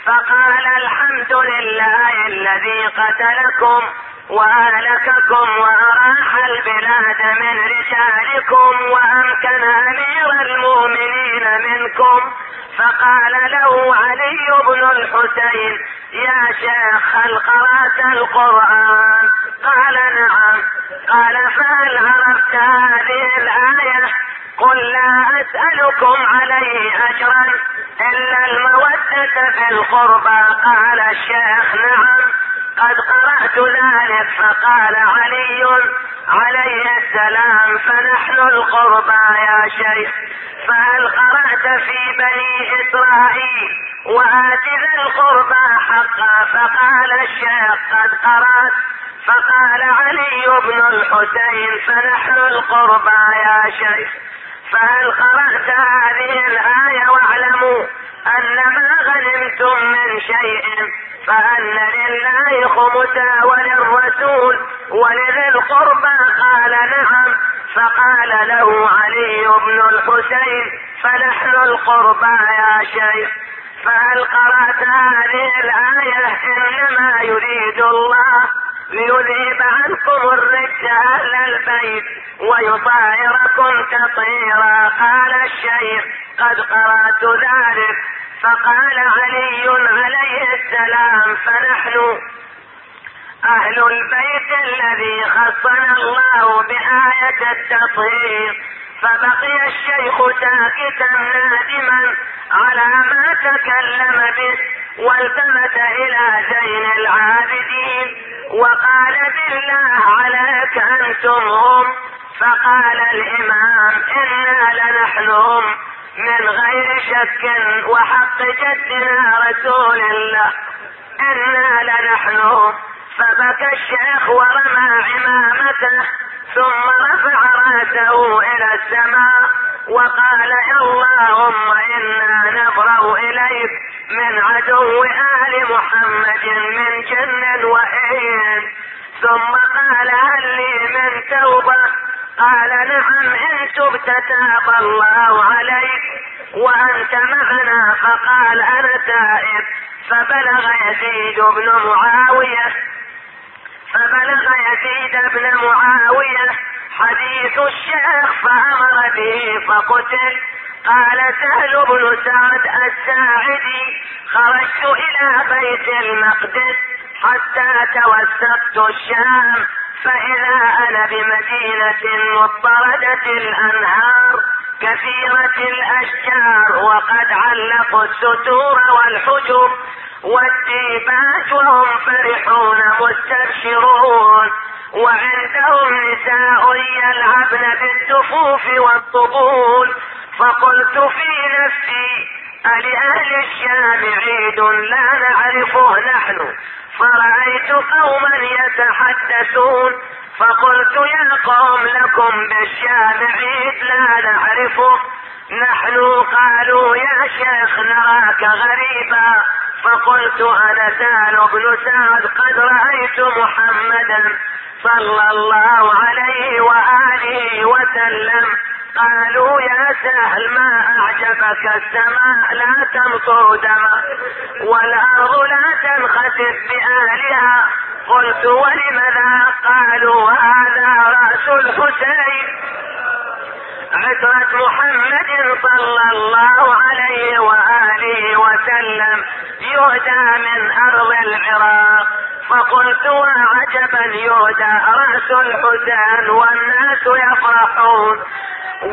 فقال الحمد لله الذي قتلكم وأهلككم وأراح البلاد من رجالكم وأمكن أمير المؤمنين منكم. فقال له علي بن الحسين يا شيخ هل قرأت القرآن؟ قال نعم. قال فهل عرفت هذه الآية؟ قل لا أسألكم عليه أجرا إلا المودة في القربى. قال الشيخ نعم. قد قرأت ذلك فقال علي عليه السلام فنحن القربى يا شيخ. فهل قرأت في بني إسرائيل؟ وآت ذا القربى حقا؟ فقال الشيخ قد قرأت. فقال علي بن الحسين فنحن القربى يا شيخ. فهل قرأت هذه الآية واعلموا أن ما غنمتم من شيء فأن لله خمسا وللرسول ولذي القربى قال نعم فقال له علي بن الحسين فنحن القربى يا شيخ فهل قرأت هذه الآية إنما يريد الله ليذهب عنكم الرجس أهل البيت ويطهركم تطهيرا قال الشيخ قد قرأت ذلك. فقال علي عليه السلام فنحن أهل البيت الذي خصنا الله بآية التطهير. فبقي الشيخ ساكتا نادما على ما تكلم به والتفت إلى زين العابدين. وقال بالله عليك أنتم هم فقال الإمام إنا لنحن من غير شك وحق جدنا رسول الله. إنا لنحن فبكى الشيخ ورمى عمامته ثم رفع رأسه إلى السماء. وقال اللهم إنا نبرأ إليك من عدو آل محمد من جن وإن ثم قال هل لي من توبة؟ قال نعم إن تبت تاب الله عليك. وأنت معنا فقال أنا تائب. فبلغ يزيد بن معاوية. فبلغ يزيد بن معاوية. حديث الشيخ فأمر به فقتل. قال سهل بن سعد الساعدي خرجت إلى بيت المقدس حتى توسطت الشام فإذا أنا بمدينة مضطردة الأنهار كثيرة الأشجار وقد علقوا الستور والحجر والديبات وهم فرحون مستبشرون. وعندهم نساء يلعبن بالدفوف والطبول. فقلت في نفسي ألأهل الشام عيد لا نعرفه نحن. فرأيت قوما يتحدثون. فقلت يا قوم لكم بالشام عيد لا نعرفه. نحن قالوا يا شيخ نراك غريبا. فقلت أنا سال بن سعد قد رأيت محمدا. صلى الله عليه وآله وسلم. قالوا يا سهل ما أعجبك السماء لا تمطر دما. والأرض لا تنخسف باهلها قلت ولماذا؟ قالوا هذا رأس الحسين. عترة محمد صلى الله عليه وآله وسلم يهدى من أرض العراق. فقلت وعجبا يهدى رأس الحسين والناس يفرحون؟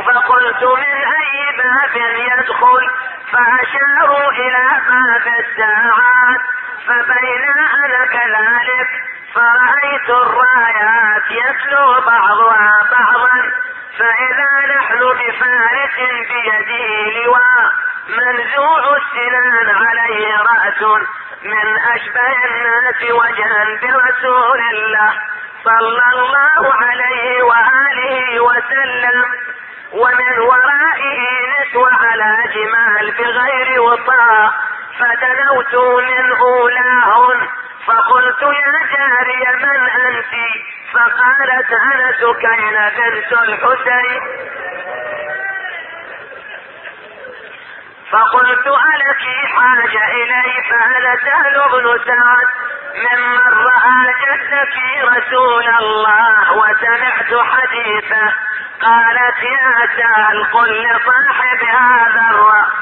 فقلت من أي باب يدخل؟ فأشاروا إلى باب الساعات فبين أنا كذلك فرأيت الرايات يتلو بعضها بعضا فإذا نحن بفارس بيده لواء منزوع السنان عليه رأس. من أشبه الناس وجها برسول الله صلى الله عليه وآله وسلم ومن ورائه نسوة على جمال بغير وطاء فدنوت من أولاهن فقلت يا جارية من أنت؟ فقالت أنا سكينة بنت الحسين. فقلت ألك حاجة إلي فأنا سهل بن سعد؟ ممن رأى جدك رسول الله وسمعت حديثه. قالت يا سهل قل لصاحب هذا الرأس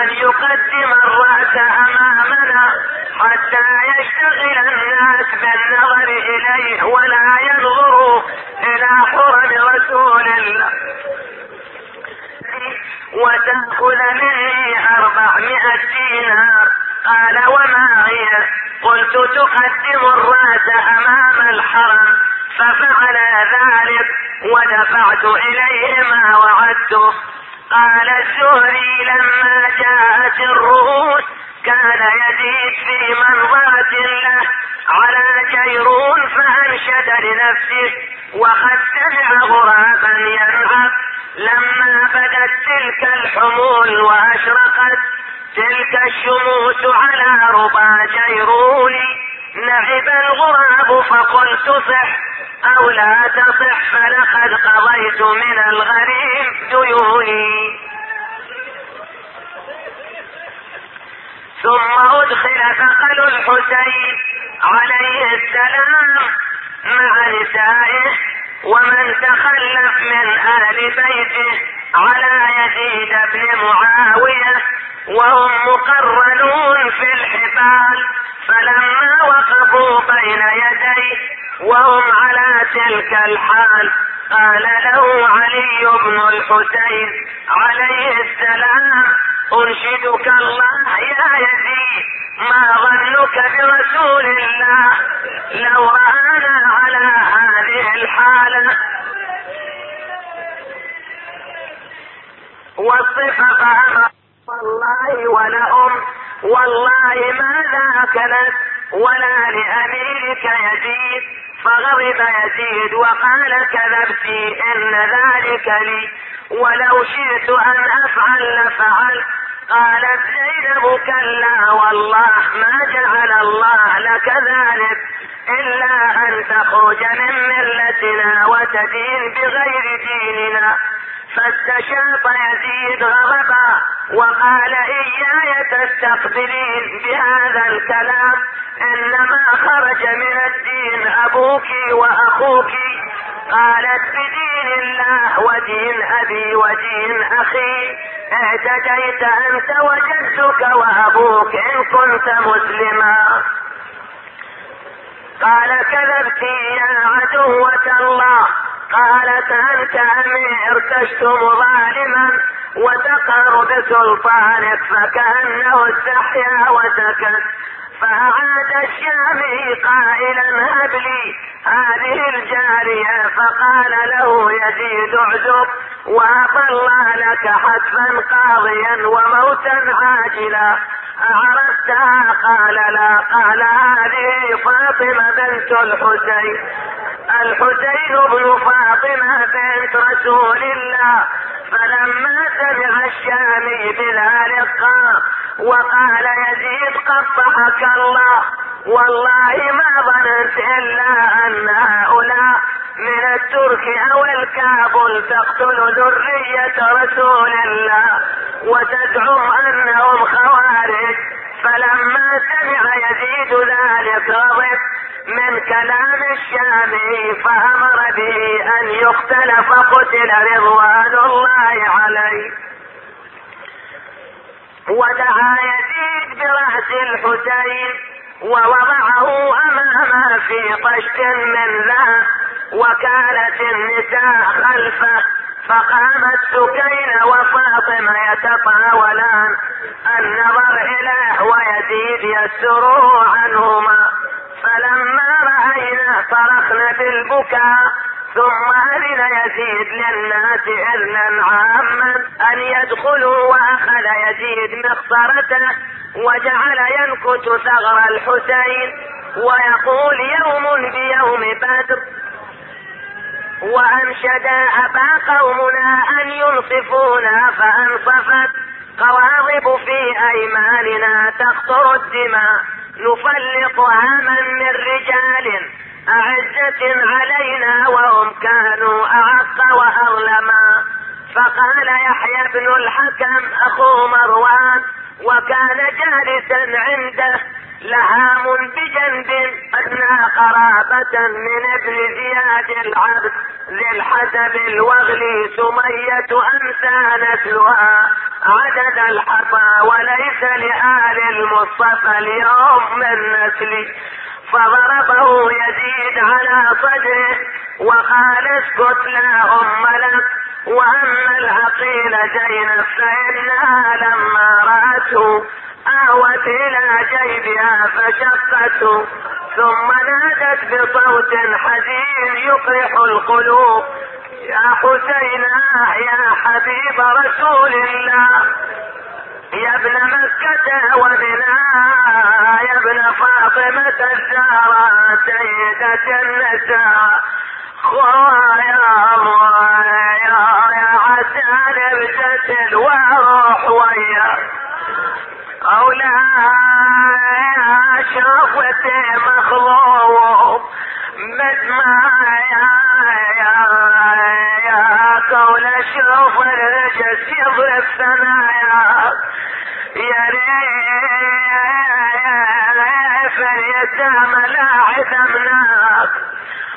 أن يقدم الرأس أمامنا حتى يشتغل الناس بالنظر إليه ولا ينظروا إلى حرم رسول الله. وتأخذ مني أربعمائة دينار. قال وما هي قلت تقدم الرأس أمام الحرم. ففعل ذلك ودفعت إليه ما وعدته قال الزهري لما جاءت الرؤوس كان يزيد في منظرة له على جيرون فأنشد لنفسه وقد سمع غرابا ينهب لما بدت تلك الحمول وأشرقت تلك الشموس على ربا جيروني نعب الغراب فقلت صح أو لا تصح فلقد قضيت من الغريب ديوني. ثم أدخل ثقل الحسين عليه السلام مع نسائه ومن تخلف من أهل بيته على يزيد بن معاوية وهم مقرنون في الحبال فلما وقفوا بين يديه وهم على تلك الحال قال له علي بن الحسين عليه السلام انشدك الله يا يزيد ما ظنك برسول الله؟ لو رآنا على هذه الحالة. والصفة فأمر والله ولهم. والله ما ذاكلت ولا لأميرك يزيد. فغضب يزيد وقال كذبت إن ذلك لي. ولو شئت أن أفعل لفعلت. قالت زينب كلا والله ما جعل الله لك ذلك إلا أن تخرج من ملتنا وتدين بغير ديننا. فاستشاط يزيد غضبا وقال إياي تستقبلين بهذا الكلام؟ إنما خرج من الدين أبوك وأخوك قالت بدين الله ودين أبي ودين أخي اهتديت أنت وجدك وأبوك إن كنت مسلما. قال كذبت يا عدوة الله. قالت أنت أمير تشتم ظالما وتقهر بسلطانك فكأنه استحيا وسكت. فأعاد الشامي قائلا هب لي هذه الجارية فقال له يزيد اعذب وأطلع لك حتفا قاضيا وموتا عاجلا أعرفتها؟ قال لا قال هذه فاطمة بنت الحسين الحسين بن فاطمة بنت رسول الله فلما سمع الشامي بذلك قام وقال يزيد قطعك الله والله ما ظننت إلا أن هؤلاء من الترك أو الكابل تقتل ذرية رسول الله وتزعم أنهم خوارج. فلما سمع يزيد ذلك غضب من كلام الشامي فأمر به أن يقتل فقتل رضوان الله عليه. ودعا يزيد برأس الحسين ووضعه امامه في طشت من ذهب وكانت النساء خلفه فقامت سكينة وفاطمة يتطاولان النظر إليه ويزيد يسره عنهما. فلما رأينا صرخنا بالبكاء ثم أذن يزيد للناس إذنا عاما أن يدخلوا وأخذ يزيد مخصرته وجعل ينكت ثغر الحسين ويقول يوم بيوم بدر وأنشد أبا قومنا أن ينصفونا فأنصفت قواضب في أيماننا تقطر الدماء. نفلقها من من رجال أعزة علينا وهم كانوا أعق وأظلما. فقال يحيى بن الحكم أخو مروان وكان جالسا عنده لهام بجنب أدنى قرابة من ابن زياد العبد ذي الحسب الوغلي سمية أمسى نسلها عدد الحصى وليس لآل المصطفى اليوم من نسلي فضربه يزيد على صدره وقال اسكت لا أم لك. وأما العقيل زينب فانها لما راته اوت إلى جيبها فشقته. ثم نادت بصوت حزين يقرح القلوب يا حسين يا حبيب رسول الله يا ابن مكة وبنا يا ابن فاطمة الزهراء سيدة النساء. خوايا يا يا عسى نبتسل وأروح ويا أو لا يا شوفتي مخلوق بدمع يا يا يا كون أشوف الرجس يضرب ثنايا يا ريت اليتامى لا عدمناك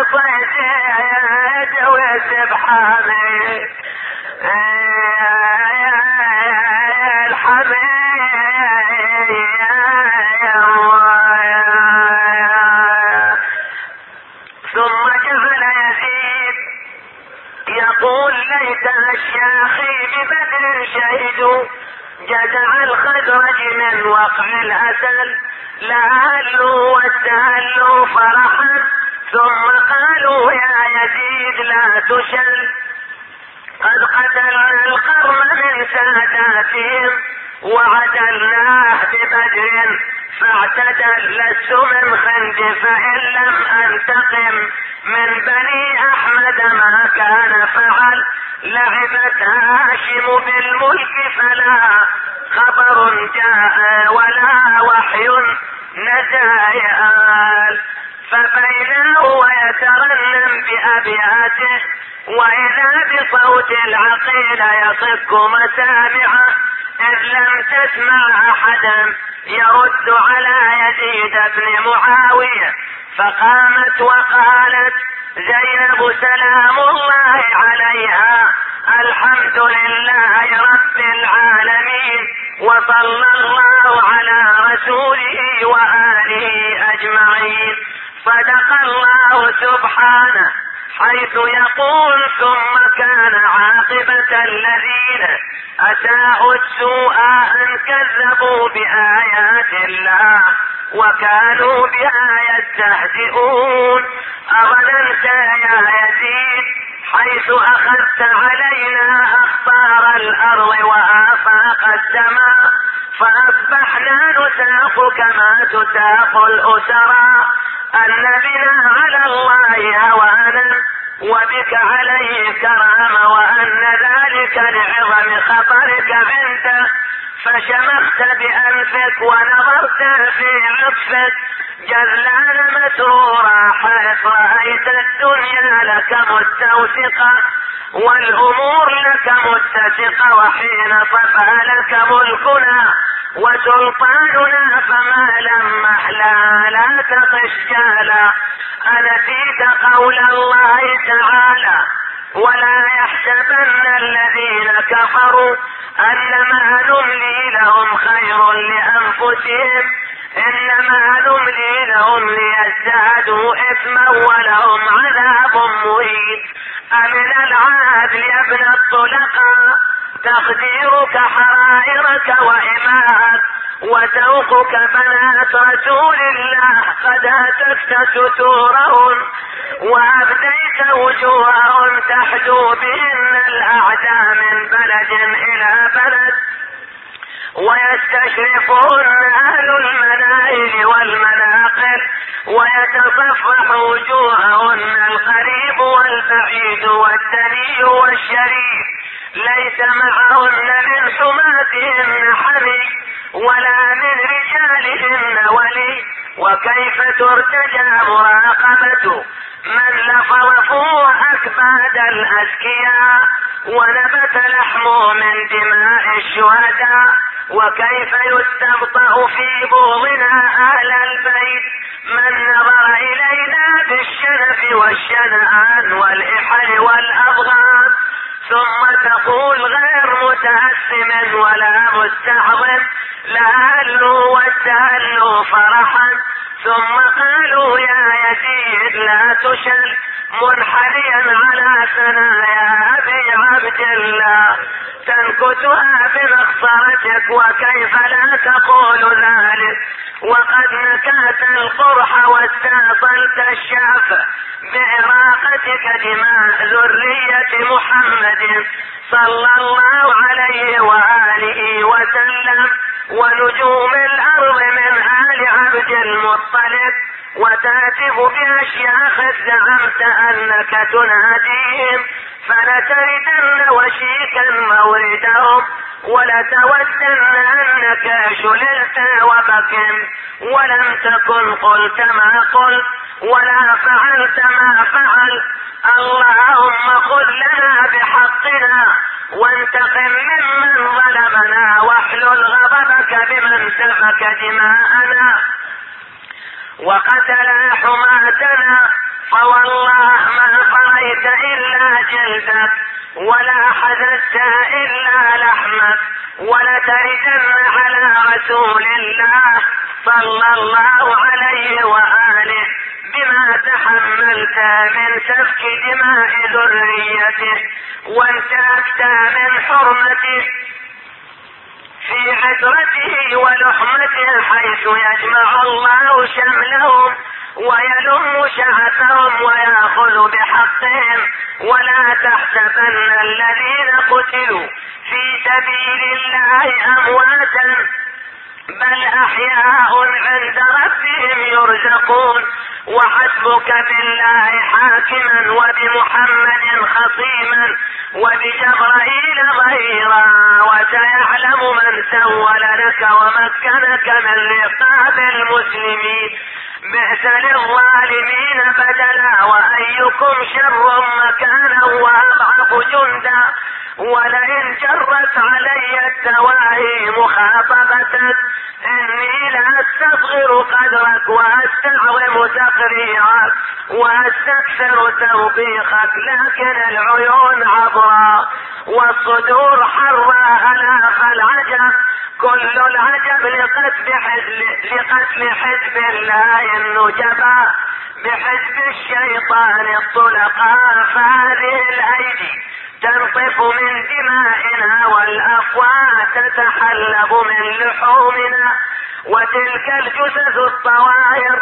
اضمنا يا يا ما جرى على حد وشاف يا يا ضربين العد جرحا وشاف يا على راس سبط العايا وشاف يا عصيت يد وسبحاني ثم جعل يزيد. يقول ليت الشاخي ببدر شهدوا جزع الخزرج من وقع الاسد لعلوا واستهلوا فرحا ثم قالوا يا يزيد لا تشل. قد قتلنا القرن من ساداتهم وعدلناه ببدر فاعتدل لست من خند فإن لم أنتقم من بني أحمد ما كان فعل. لعبت هاشم بالملك فلا خبر جاء ولا وحي فبينه ويترنم بأبياته وإذا بصوت العقيل يصك مسامعه إذ لم تسمع أحدا يرد على يزيد بن معاوية فقامت وقالت زينب سلام الله عليها الحمد لله رب العالمين وصلى الله على رسوله وآله أجمعين. صدق الله سبحانه حيث يقول ثم كان عاقبة الذين أساءوا السوء أن كذبوا بآيات الله وكانوا بها يستهزئون. أظننت يا يزيد حيث أخذت علينا أخطار الأرض وآفاق السماء فأصبحنا نساق كما تساق الأسرى. أن بنا على الله هوانا وبك عليه كرامة وأن ذلك لعظم خطرك عنده فشمخت بأنفك ونظرت في عطفك جلان مسرورا حيث رأيت الدنيا لك مستوثقة والأمور لك متسقة وحين صفى لك ملكنا وسلطاننا فما لمح لا لا تطش جالا أنسيت قول الله تعالى ولا يحسبن الذين كفروا أنما نملي لهم خير لأنفسهم إنما نملي لهم ليزدادوا إثما ولهم عذاب مهين. أمن العادل يا ابن الطلقاء؟ تخديرك حرائرك وإماءك وذوقك بنات رسول الله قد هتكت ستورهم وأبديت وجوههم تحدو بهن الأعداء من بلد إلى بلد ويستشرفون أهل المناهل والمناقل ويتصفح وجوههن القريب والبعيد والدني والشريف ليس معهن من حماتهن حمي ولا من رجالهن ولي. وكيف ترتجى مراقبة من لفظ فوه أكباد الأذكياء ونبت لحمه من دماء الشهداء. وكيف يستبطأ في بغضنا أهل البيت؟ من نظر إلينا بالشنف والشنآن والإحل والأبغاض. ثم تقول غير متأثم ولا مستحضر لعله واستهلوا فرحا. ثم قالوا يا يزيد لا تشل منحنيا على ثنايا أبي عبد الله. تنكتها بمخصرتك وكيف لا تقول ذلك؟ وقد نكات القرح واستاصلت الشعف بإراقتك دماء ذرية محمد صلى الله عليه وآله وسلم. ونجوم الأرض من آل عبد المطلب وتاتف بأشياخ زعمت أنك تناديهم. فلتردن وشيكا موردهم ولتودن أنك شللت وبكم. ولم تكن قلت ما قلت ولا فعلت ما فعل اللهم خذ لنا بحقنا وانتقم ممن ظلمنا واحلل غضبك بمن سفك دماءنا وقتل حماتنا فوالله ما فريت إلا جلدك ولا حدثت إلا لحمك ولتردن على رسول الله صلى الله عليه وآله بما تحملت من سفك دماء ذريته وانتهكت من حرمته في عترته ولحمته حيث يجمع الله شملهم ويلم شعثهم ويأخذ بحقهم ولا تحسبن الذين قتلوا في سبيل الله أمواتا بل أحياء عند ربهم يرزقون. وحسبك بالله حاكما وبمحمد خصيما وبجبرائيل ظهيرا وسيعلم من سول لك ومكنك من رقاب المسلمين. بئس للظالمين بدلا وأيكم شر مكانا وأضعف جندا. ولئن جرت علي الدواهي مخاطبتك إني لاستصغر قدرك وأستعظم تقريرك وأستكثر توبيخك لكن العيون عبرا والصدور حرا ألاخ العجب. كل العجب لقتل حزب لقتل حزب الله النجبا بحزب الشيطان الطلقاء فهذه الأيدي تنطف من دمائنا والافواه تتحلب من لحومنا وتلك الجثث الطوائر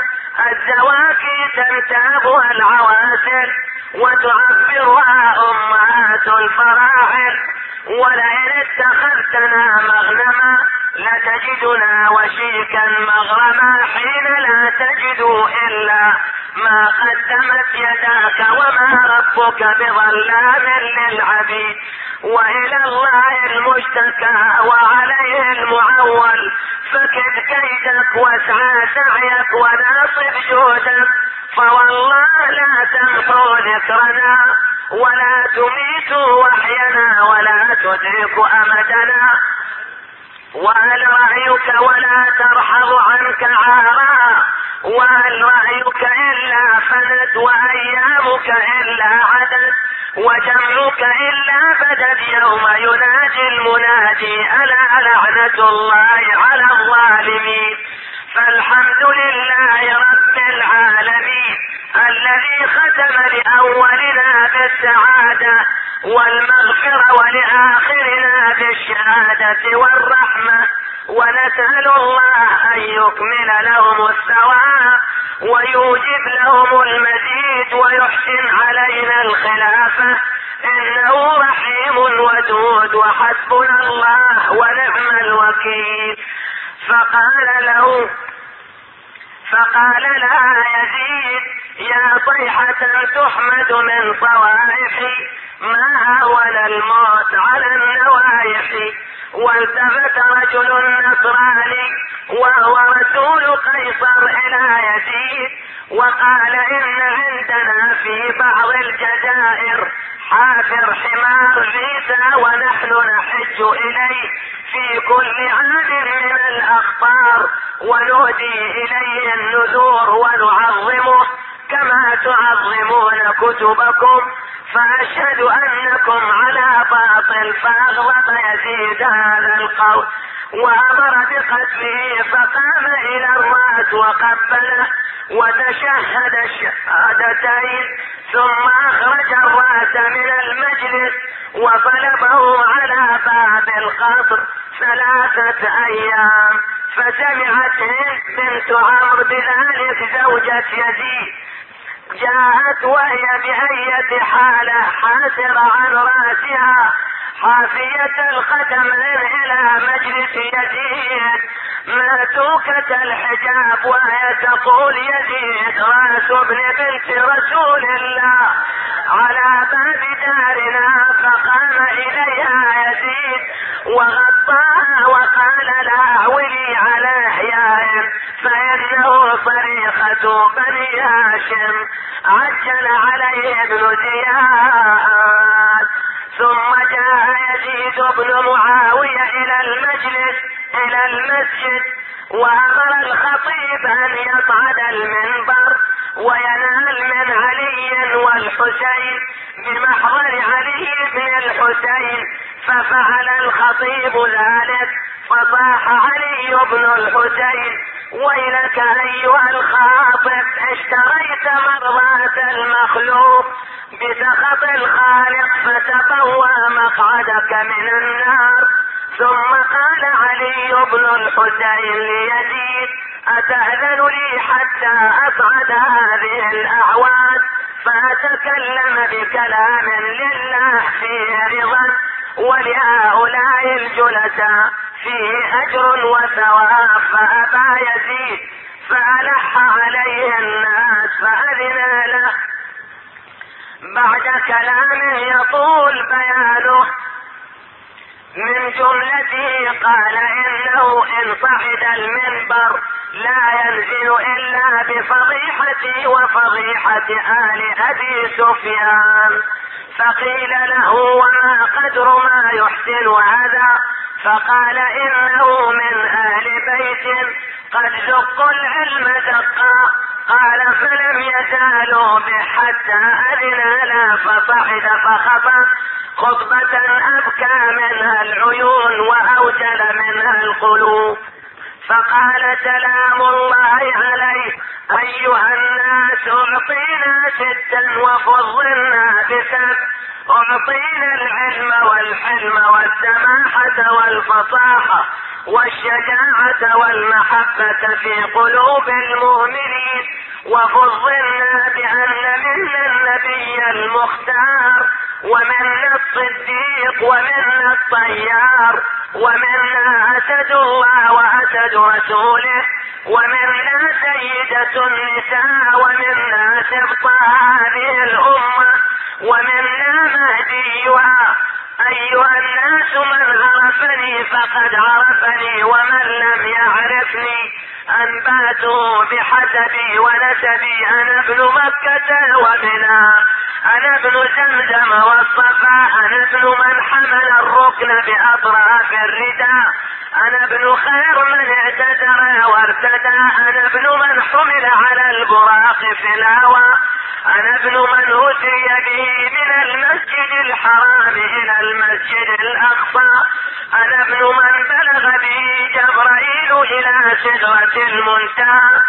الزواكي تنتابها العواسر وتعبرها أمهات الفراعر ولئن اتخذتنا مغنما لتجدنا وشيكا مغرما حين لا تجد إلا ما قدمت يداك وما ربك بظلام للعبيد. وإلى الله المشتكى وعليه المعول. فكد كيدك واسعى سعيك وناصب جهدك فوالله لا تمحو ذكرنا ولا تميت وحينا ولا تدرك أمدنا. وهل رأيك ولا ترحض عنك عارا؟ وهل رأيك إلا فنت وأيامك إلا عدد وجمعك إلا بدت يوم ينادي المنادي ألا لعنة الله على الظالمين؟ فالحمد لله رب العالمين الذي ختم لأولنا بالسعادة. والمغفرة ولآخرنا بالشهادة والرحمة. ونسأل الله أن يكمل لهم الثواب ويوجب لهم المزيد ويحسن علينا الخلافة. إنه رحيم ودود وحسبنا الله ونعم الوكيل. فقال له فقال لا يزيد يا صيحة تحمد من صوائح ما هون الموت على النوايح والتفت رجل نصراني وهو رسول قيصر إلى يزيد وقال إن عندنا في بعض الجزائر حافر حمار عيسى ونحن نحج إليه في كل عام من الأخطار ونهدي إليه النذور ونعظمه كما تعظمون كتبكم فأشهد أنكم على باطل فاغضب يزيد هذا القول وأمر بقتله فقام إلى الرأس وقبله وتشهد الشهادتين ثم أخرج الرأس من المجلس وطلبه على باب القصر ثلاثة أيام فسمعت هند بنت عمرو بذلك زوجة يزيد جاءت وهي بأية حالة حاسرة عن رأسها حافية القدم إلى مجلس يزيد. ماتوكة الحجاب وهي تقول يزيد. راس ابن بنت رسول الله. على باب دارنا فقام إليها يزيد. وغطاها وقال لا ولي على احياء فإنه صريخة بني هاشم. عجل عليه ابن زياد. يزيد بن معاوية إلى المجلس إلى المسجد وأمر الخطيب أن يصعد المنبر. وينال من علي والحسين بمحضر علي بن الحسين ففعل الخطيب ذلك فصاح علي بن الحسين. ويلك أيها الخاطب اشتريت مرضاة المخلوق بسخط الخالق فتبوى مقعدك من النار. ثم قال علي بن الحسين ليزيد اتأذن لي حتى أصعد هذه الاعواد فأتكلم بكلام لله فيه رضا ولهؤلاء الجلساء فيه أجر وثواب فأبى يزيد فألح عليه الناس فأذن له. بعد كلام يطول بيانه من جملته قال إنه إن صعد المنبر لا ينزل إلا بفضيحتي وفضيحة آل أبي سفيان. فقيل له وما قدر ما يحسن هذا؟ فقال إنه من أهل بيت قد زقوا العلم زقا قال فلم يزالوا به حتى أذن لا فصعد فخطب. خطبة أبكى منها العيون وأوجل منها القلوب. فقال سلام الله عليه أيها الناس أعطينا ستا وفضلنا بسبع أعطينا العلم والحلم والسماحة والفصاحة والشجاعة والمحبة في قلوب المؤمنين. وفضلنا بأن منا النبي المختار. ومنا الصديق ومنا الطيار ومنا أسد الله وأسد رسوله ومنا سيدة النساء ومنا سبط هذه الأمة ومنا مهديها أيها الناس من عرفني فقد عرفني ومن لم يعرفني. أنباته بحسبي ونسبي أنا ابن مكة ومنى أنا ابن زمزم والصفا أنا ابن من حمل الركن بأطراف الرداء أنا ابن خير من اعتذر وارتدى أنا ابن من حمل على البراق في الهوى. أنا ابن من أتي به من المسجد الحرام إلى المسجد الأقصى أنا ابن من بلغ به جبرائيل إلى سدرة المنتهى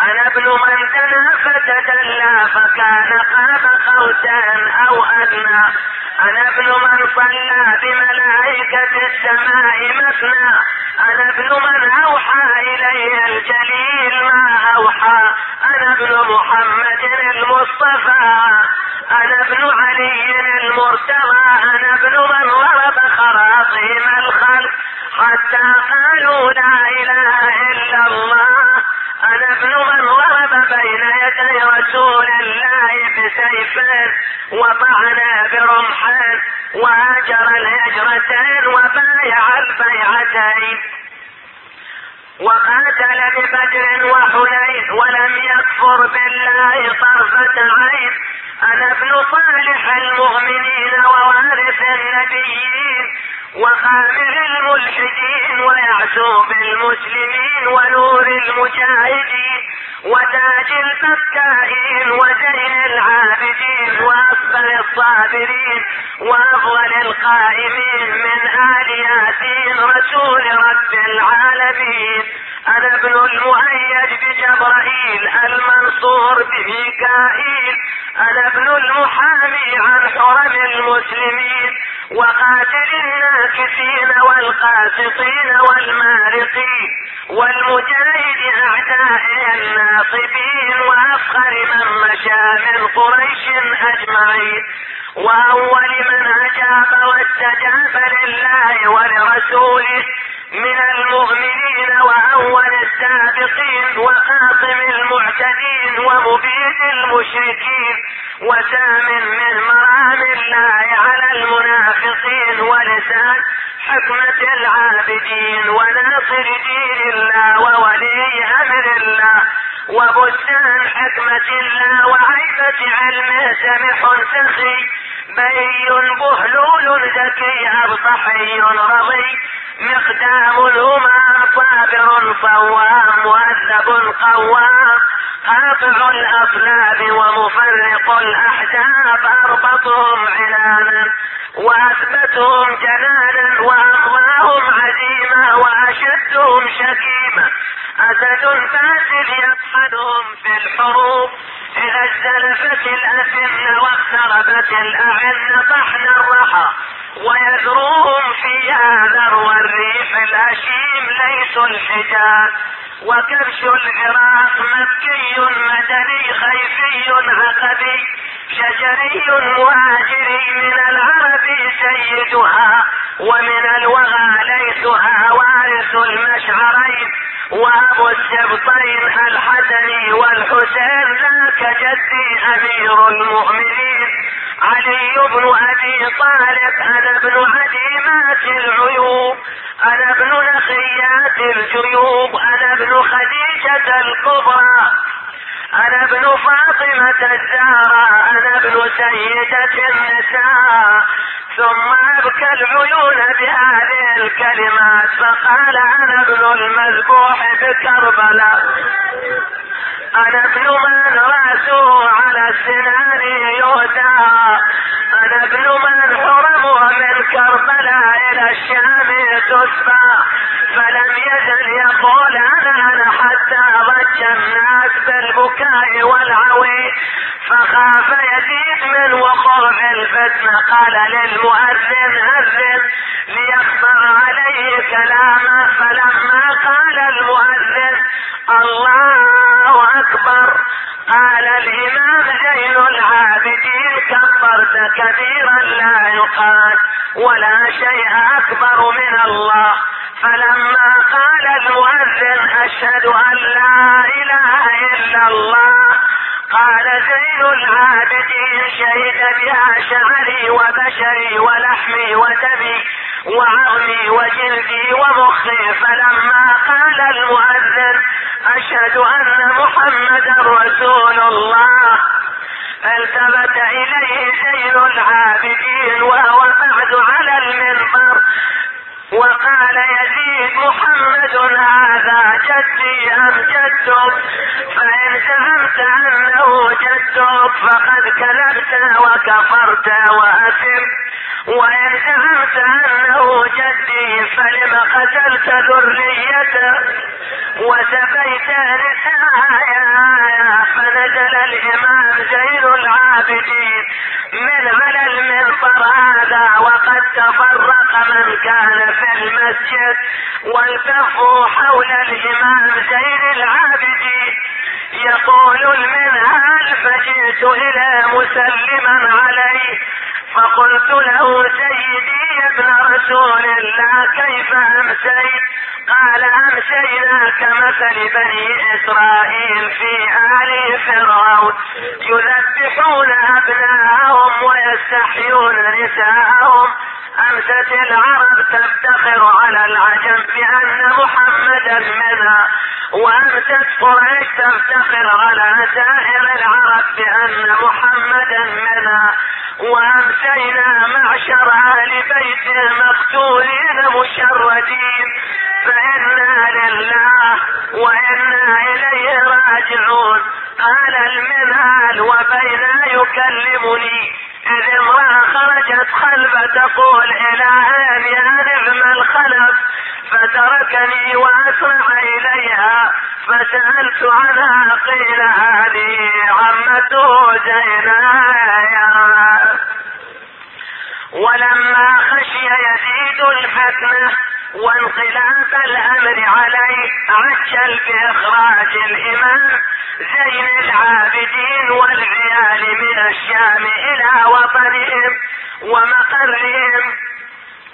أنا ابن من دنا فتدلى فكان قاب قوسين أو أدنى أنا ابن من صلى بملائكة السماء مثنى أنا ابن من أوحى إلي الجليل ما أوحى. أنا ابن محمد المصطفى أنا ابن علي المرتضى أنا ابن من ضرب خراطيم الخلق حتى قالوا لا إله إلا الله. أنا ابن من ضرب بين يدي رسول الله بسيفين وطعن برمحين وهاجر الهجرتين وبايع البيعتين. وقاتل ببدر وحنين ولم يكفر بالله طرفة عين. أنا ابن صالح المؤمنين ووارث النبيين. وخامر الملحدين ويعسوب المسلمين ونور المجاهدين وتاج البكائين وزين العابدين وأفضل الصابرين وأفضل القائمين من آل ياسين رسول رب العالمين. أنا ابن المؤيد بجبرائيل المنصور بميكائيل أنا ابن المحامي عن حرم المسلمين. وقاتل الناكثين والقاسطين والمارقين والمجاهد اعدائه الناصبين وافخر من مشى من قريش أجمعين وأول من أجاب واستجاب لله ولرسوله من المؤمنين وأول السابقين وقاطم المعتدين ومبيد المشركين وسام من مرام الله على المنافقين ولسان حكمة العابدين وناصر دين الله وولي أمر الله وبستان حكمة الله وعيبة علمه سمح سخي بي بهلول ذكي أبطحي رضي. مقدام الهما صابر صوام مؤدب قوام. قاطع الأصلاب ومفرق الأحزاب أربطهم عنانا وأثبتهم جنانا وأقواهم عزيمة وأشدهم شكيمة أسد فاسد يطحنهم في الحروب إذا ازدلفت الأسن واقتربت الأعن طحن الرحى. ويذروهم فيها ذرو الريح الهشيم ليس الحجاب وكبش العراق مكي مدني خيفي عقبي شجري مهاجري من العرب سيدها ومن الوغى ليثها وارث المشعرين وأبو السبطين الحسن والحسين ذاك جدي أمير المؤمنين. علي بن أبي طالب أنا ابن عديمات العيوب أنا ابن نخيات الجيوب أنا ابن خديجة الكبرى أنا ابن فاطمة الزهراء أنا ابن سيدة النساء ثم أبكى العيون بهذه الكلمات فقال أنا ابن المذبوح بكربلاء. ابن من رأسه على السنان يهدى ابن من حرمه من كربلاء إلى الشام تسبى. فلم يزل يقول أنا أنا حتى ضج الناس بالبكاء والعوي. فخاف يزيد من وقوع الفتنة قال للمؤذن أذن ليخضع عليه كلامه فلما قال المؤذن الله أكبر. قال الإمام زين العابدين كبرت كبيرا لا يقال ولا شيء أكبر من الله. فلما قال المؤذن أشهد أن لا إله إلا الله قال زين العابدين شهد بها شعري وبشري ولحمي ودمي. وعظمي وجلدي ومخي فلما قال المؤذن أشهد أن محمدا رسول الله. التفت إليه زين العابدين وهو بعد على المنبر. وقال يزيد محمد هذا جدي أم جدك؟ فإن زعمت انه جدك فقد كذبت وكفرت وأثم. وإن زعمت انه جدي فلم قتلت ذريته؟ وسبيت نسايا فنزل الإمام زين العابدين. من على المنبر هذا وقد تفرق من كان في المسجد والتفوا حول الإمام زين العابدين يقول المنهل فجئت إلى مسلما عليه فقلت له سيدي يا ابن رسول الله كيف أمسيت؟ قال امسينا كمثل بني إسرائيل في آل فرعون. يذبحون أبناءهم ويستحيون نساءهم امست العرب تفتخر على العجم بأن محمدا منها وامست قريش تفتخر على سائر العرب بأن محمدا منها. وأمسينا معشر أهل بيت مقتولين مشردين فإنا لله وإنا إليه راجعون. قال المنهال وبينا يكلمني. اذ امرأة خرجت خلف تقول إلى ان يا نعم الخلف فتركني وأسرع إليها فسألت عنها قيل هذه عمته زينايا ولما خشي يزيد الفتنة وانقلاب الأمر عليه عجل بإخراج الإمام زين العابدين والعيال من الشام إلى وطنهم ومقرهم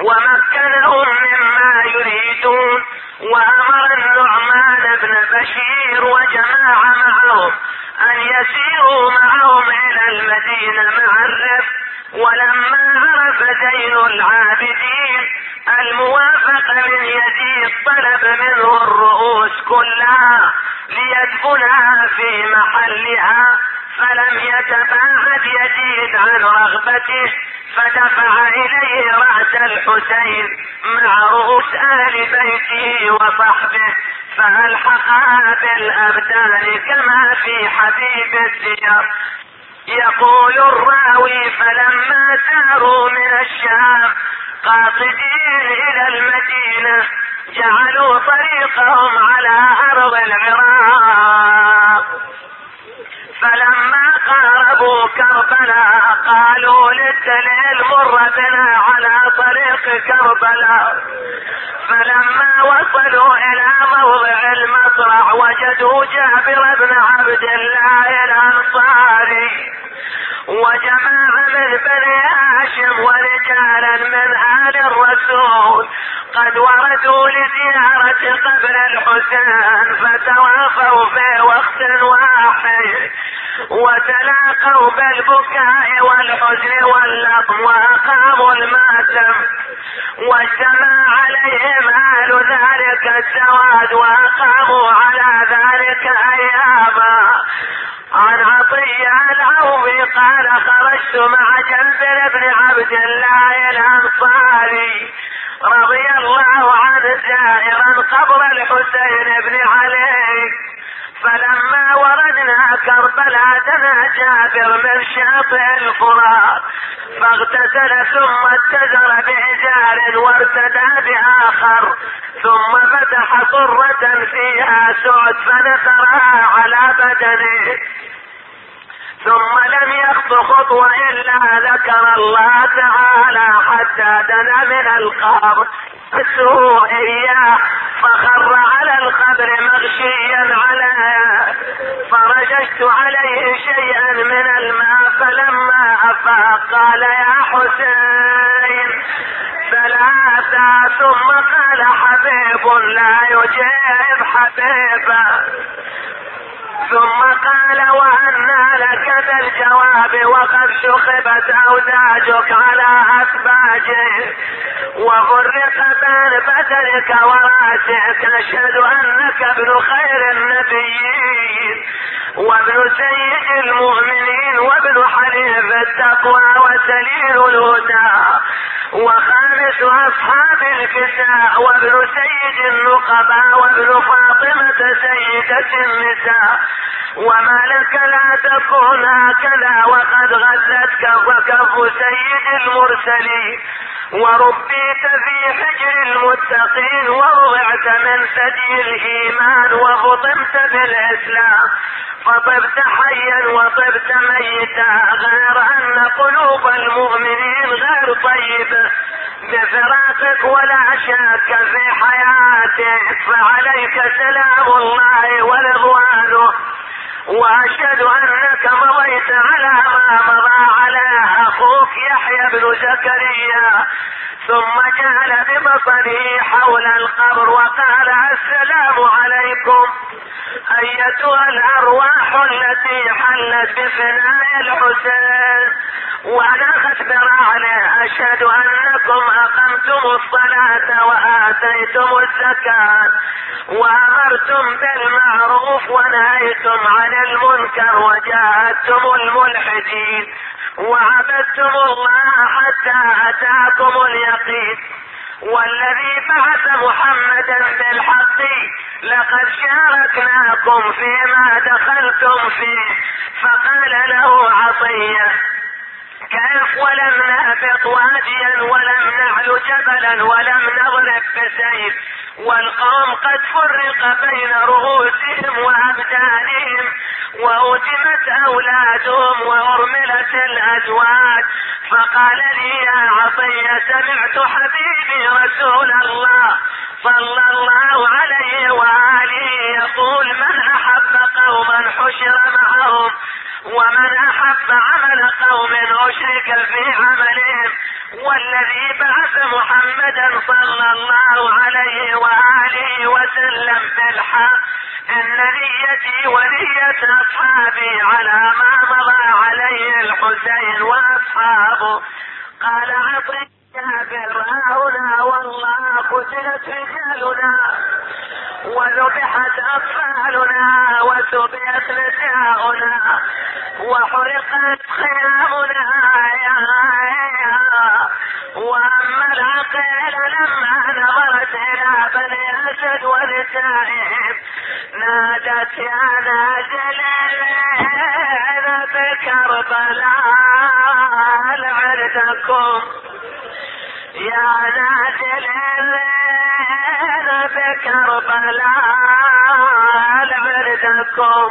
ومكنهم مما يريدون وأمر النعمان بن بشير وجماعة معهم أن يسيروا معهم إلى المدينة مع الرفق ولما عرف زين العابدين الموافق من يزيد طلب منه الرؤوس كلها ليدفنها في محلها فلم يتباعد يزيد عن رغبته فدفع إليه رأس الحسين مع رؤوس أهل بيته وصحبه فالحقها بالأبدان كما في حبيب السير يقول الراوي فلما ساروا من الشام قاصدين إلى المدينة جعلوا طريقهم على أرض العراق. فلما قاربوا كربلاء قالوا للدليل مر بنا على طريق كربلاء. فلما وصلوا إلى موضع المطرح وجدوا جابر بن عبد الله الأنصاري وجماعة من بني هاشم ورجالا من آل الرسول. قد وردوا لزيارة قبر الحسين فتوافوا في وقت واحد. وتلاقوا بالبكاء والحزن واللطم وأقاموا الماتم واجتمع عليهم أهل ذلك السواد وأقاموا على ذلك أياما. عن عطية العوفي قال خرجت مع جابر بن عبد الله الأنصاري رضي الله عنه زائرا قبر الحسين بن علي. فلما وردنا كربلاء دنا جابر من شاطئ الفرات فاغتسل ثم اتزر بإزار وارتدى بآخر ثم فتح صرة فيها سعد فنثرها على بدنه. ثم لم يخط خطوة إلا ذكر الله تعالى حتى دنا من القبر. السوء إياه فخر على القبر مغشيا عليه فرججت عليه شيئا من الماء فلما أفاق قال يا حسين ثلاثة ثم قال حبيب لا يجيب حبيبا. ثم قال وأنى لك ذا الجواب وقد شخبت أوداجك على أسباجه. وفرق بين بدنك وراسك. أشهد أنك ابن خير النبيين. وابن سيد المؤمنين. وابن حليف التقوى. وسليل الهدى. وخامس أصحاب الكساء وابن سيد النقباء وابن فاطمة سيدة النساء. وما لك لا تكون هكذا وقد غزتك وكف سيد المرسلين. وربيت في حجر المتقين ووضعت من ثدي الإيمان وفطمت بالإسلام. فطبت حيا وطبت ميتا. غير أن قلوب المؤمنين غير طيبة. بفراقك ولا شك في حياتك. فعليك سلام الله ورضوانه. وأشهد أنك مضيت على ما مضى على أخوك يحيى بن زكريا. ثم جعل ببصره حول القبر وقال السلام عليكم. أيتها الأرواح التي حلت بفناء الحسين. وأنا اخبر عليه أشهد أنكم أقمتم الصلاة وآتيتم الزكاة. وأمرتم بالمعروف ونهيتم عن المنكر وجاهدتم الملحدين. وعبدتم الله حتى أتاكم اليقين. والذي بعث محمدا بالحق لقد شاركناكم فيما دخلتم فيه فقال له عطية كيف ولم نهبط واديا ولم نعل جبلا ولم نضرب بسيف والقوم قد فرق بين رؤوسهم وأبدانهم وأتمت أولادهم وأرملت الأزواج فقال لي يا عطية سمعت حبيبي رسول الله صلى الله عليه وآله يقول من أحب قوما حشر معهم ومن أحب عمل قوم أشرك في عملهم والذي بعث محمدا صلى الله عليه وآله وسلم بالحق إن نيتي ونية أصحابي على ما مضى عليه الحسين وأصحابه. قال عطي جابر هنا والله قتلت رجالنا وذبحت أطفالنا وسبيت نساؤنا. وحرقت خيامنا يا يا وأما العقيل لما نظرت إلى بني ونسائهم نادت يا ناجل بكربلاء لعرتكم يا ناجل بكربلاء لعرتكم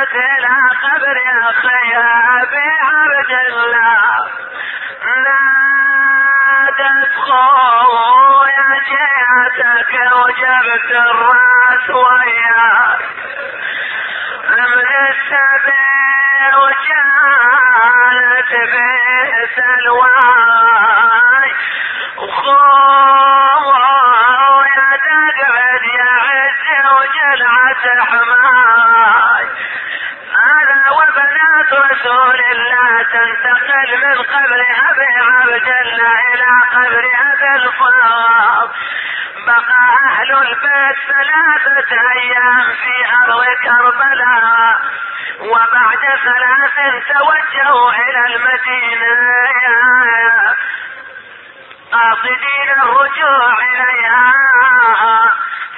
جاءت إلى قبر اخيها بعبد الله. نادت خويا جيتك وجبت الرأس وياك من السبيل وجانت بيت الواي وخويا تقعد يا عز وجلعة حماي رسول الله تنتقل من قبر ابي عبد الله إلى قبر ابي الفاض بقى أهل البيت ثلاثة أيام في أرض كربلاء وبعد ثلاث توجهوا إلى المدينة. قاصدين الرجوع إليها.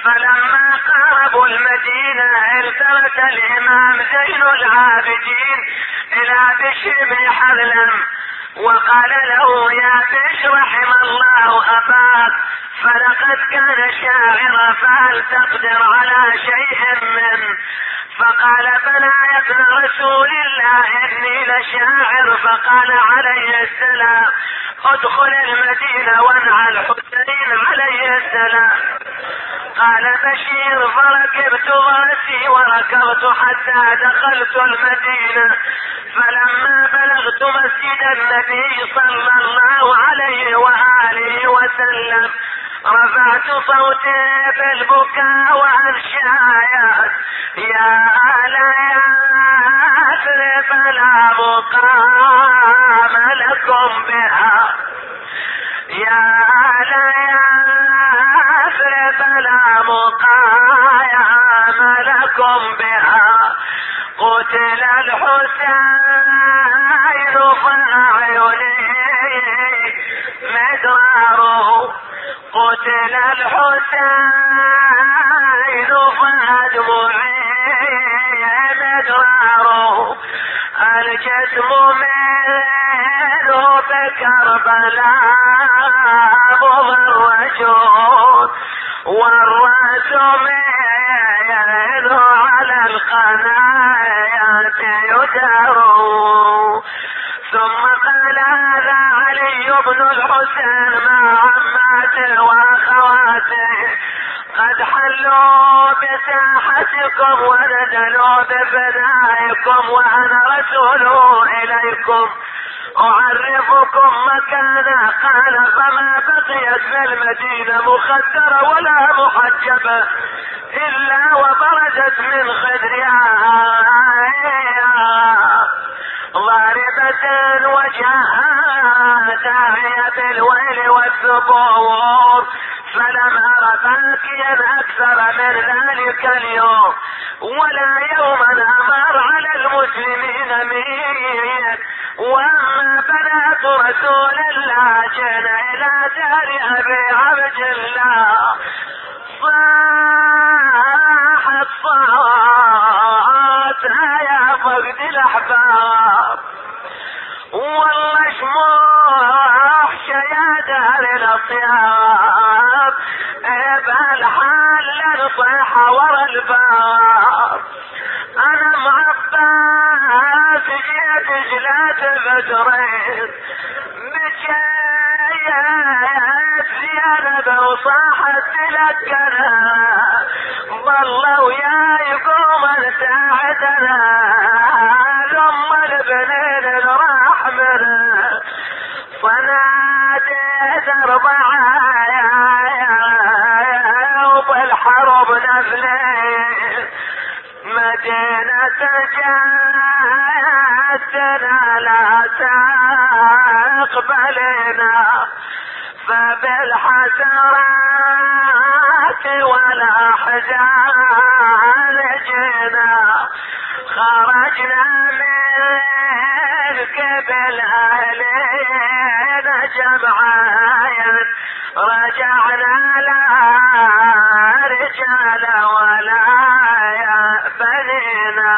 فلما قاربوا المدينة التفت الإمام زين العابدين إلى بشر بن حذلم وقال له يا بشر رحم الله أباك فلقد كان شاعرا فهل تقدر على شيء منه؟ فقال بلى يا ابن رسول الله إني لشاعر. فقال عليه السلام ادخل المدينة وانعى الحسين عليه السلام. قال بشير فركبت رأسي وركبت حتى دخلت المدينة. فلما بلغت مسجد النبي صلى الله عليه وآله وسلم رفعت صوتي بالبكاء والشايات. يا آل يا فلا مقام لكم بها. يا آل يا فلا مقام لكم بها. قتل الحسين فاعيني مدراره قتل الحسين فادمعي مدراره الجسم منه بكربلاء مضرجون والراس منه على القنايات يدار ثم قال هذا علي بن الحسين مع عماته واخواته قد حلوا بساحتكم ونزلوا بفدائكم وأنا رسول إليكم. أعرفكم مكانا قال فما بقيت في المدينة مخدرة ولا محجبة إلا وبرزت من خدرها. ضاربة وجهها داعية بالويل والثبور فلم أر باكيا أكثر من ذلك اليوم ولا يوما أمر على المسلمين مين وأما بنات رسول الله جنى إلى دار أبي عبد الله صاحت يا فقد الأحباب. والله شموح يا دار الأطياب. بهالحال نصيح ورا الباب. أنا معباس جيت جلات بدرين بجايات زيادة وصاحت تلقنا ظلوا يا يقوم ساعدنا ثم البنين الرحمن فناديت أربعة. وبالحرب نفلين مدينة جاتنا لا تقبلنا فبالحسرات والاحزان جينا خرجنا من قبل اهلنا جمعايا رجعنا لا رجال ولا يا بنينا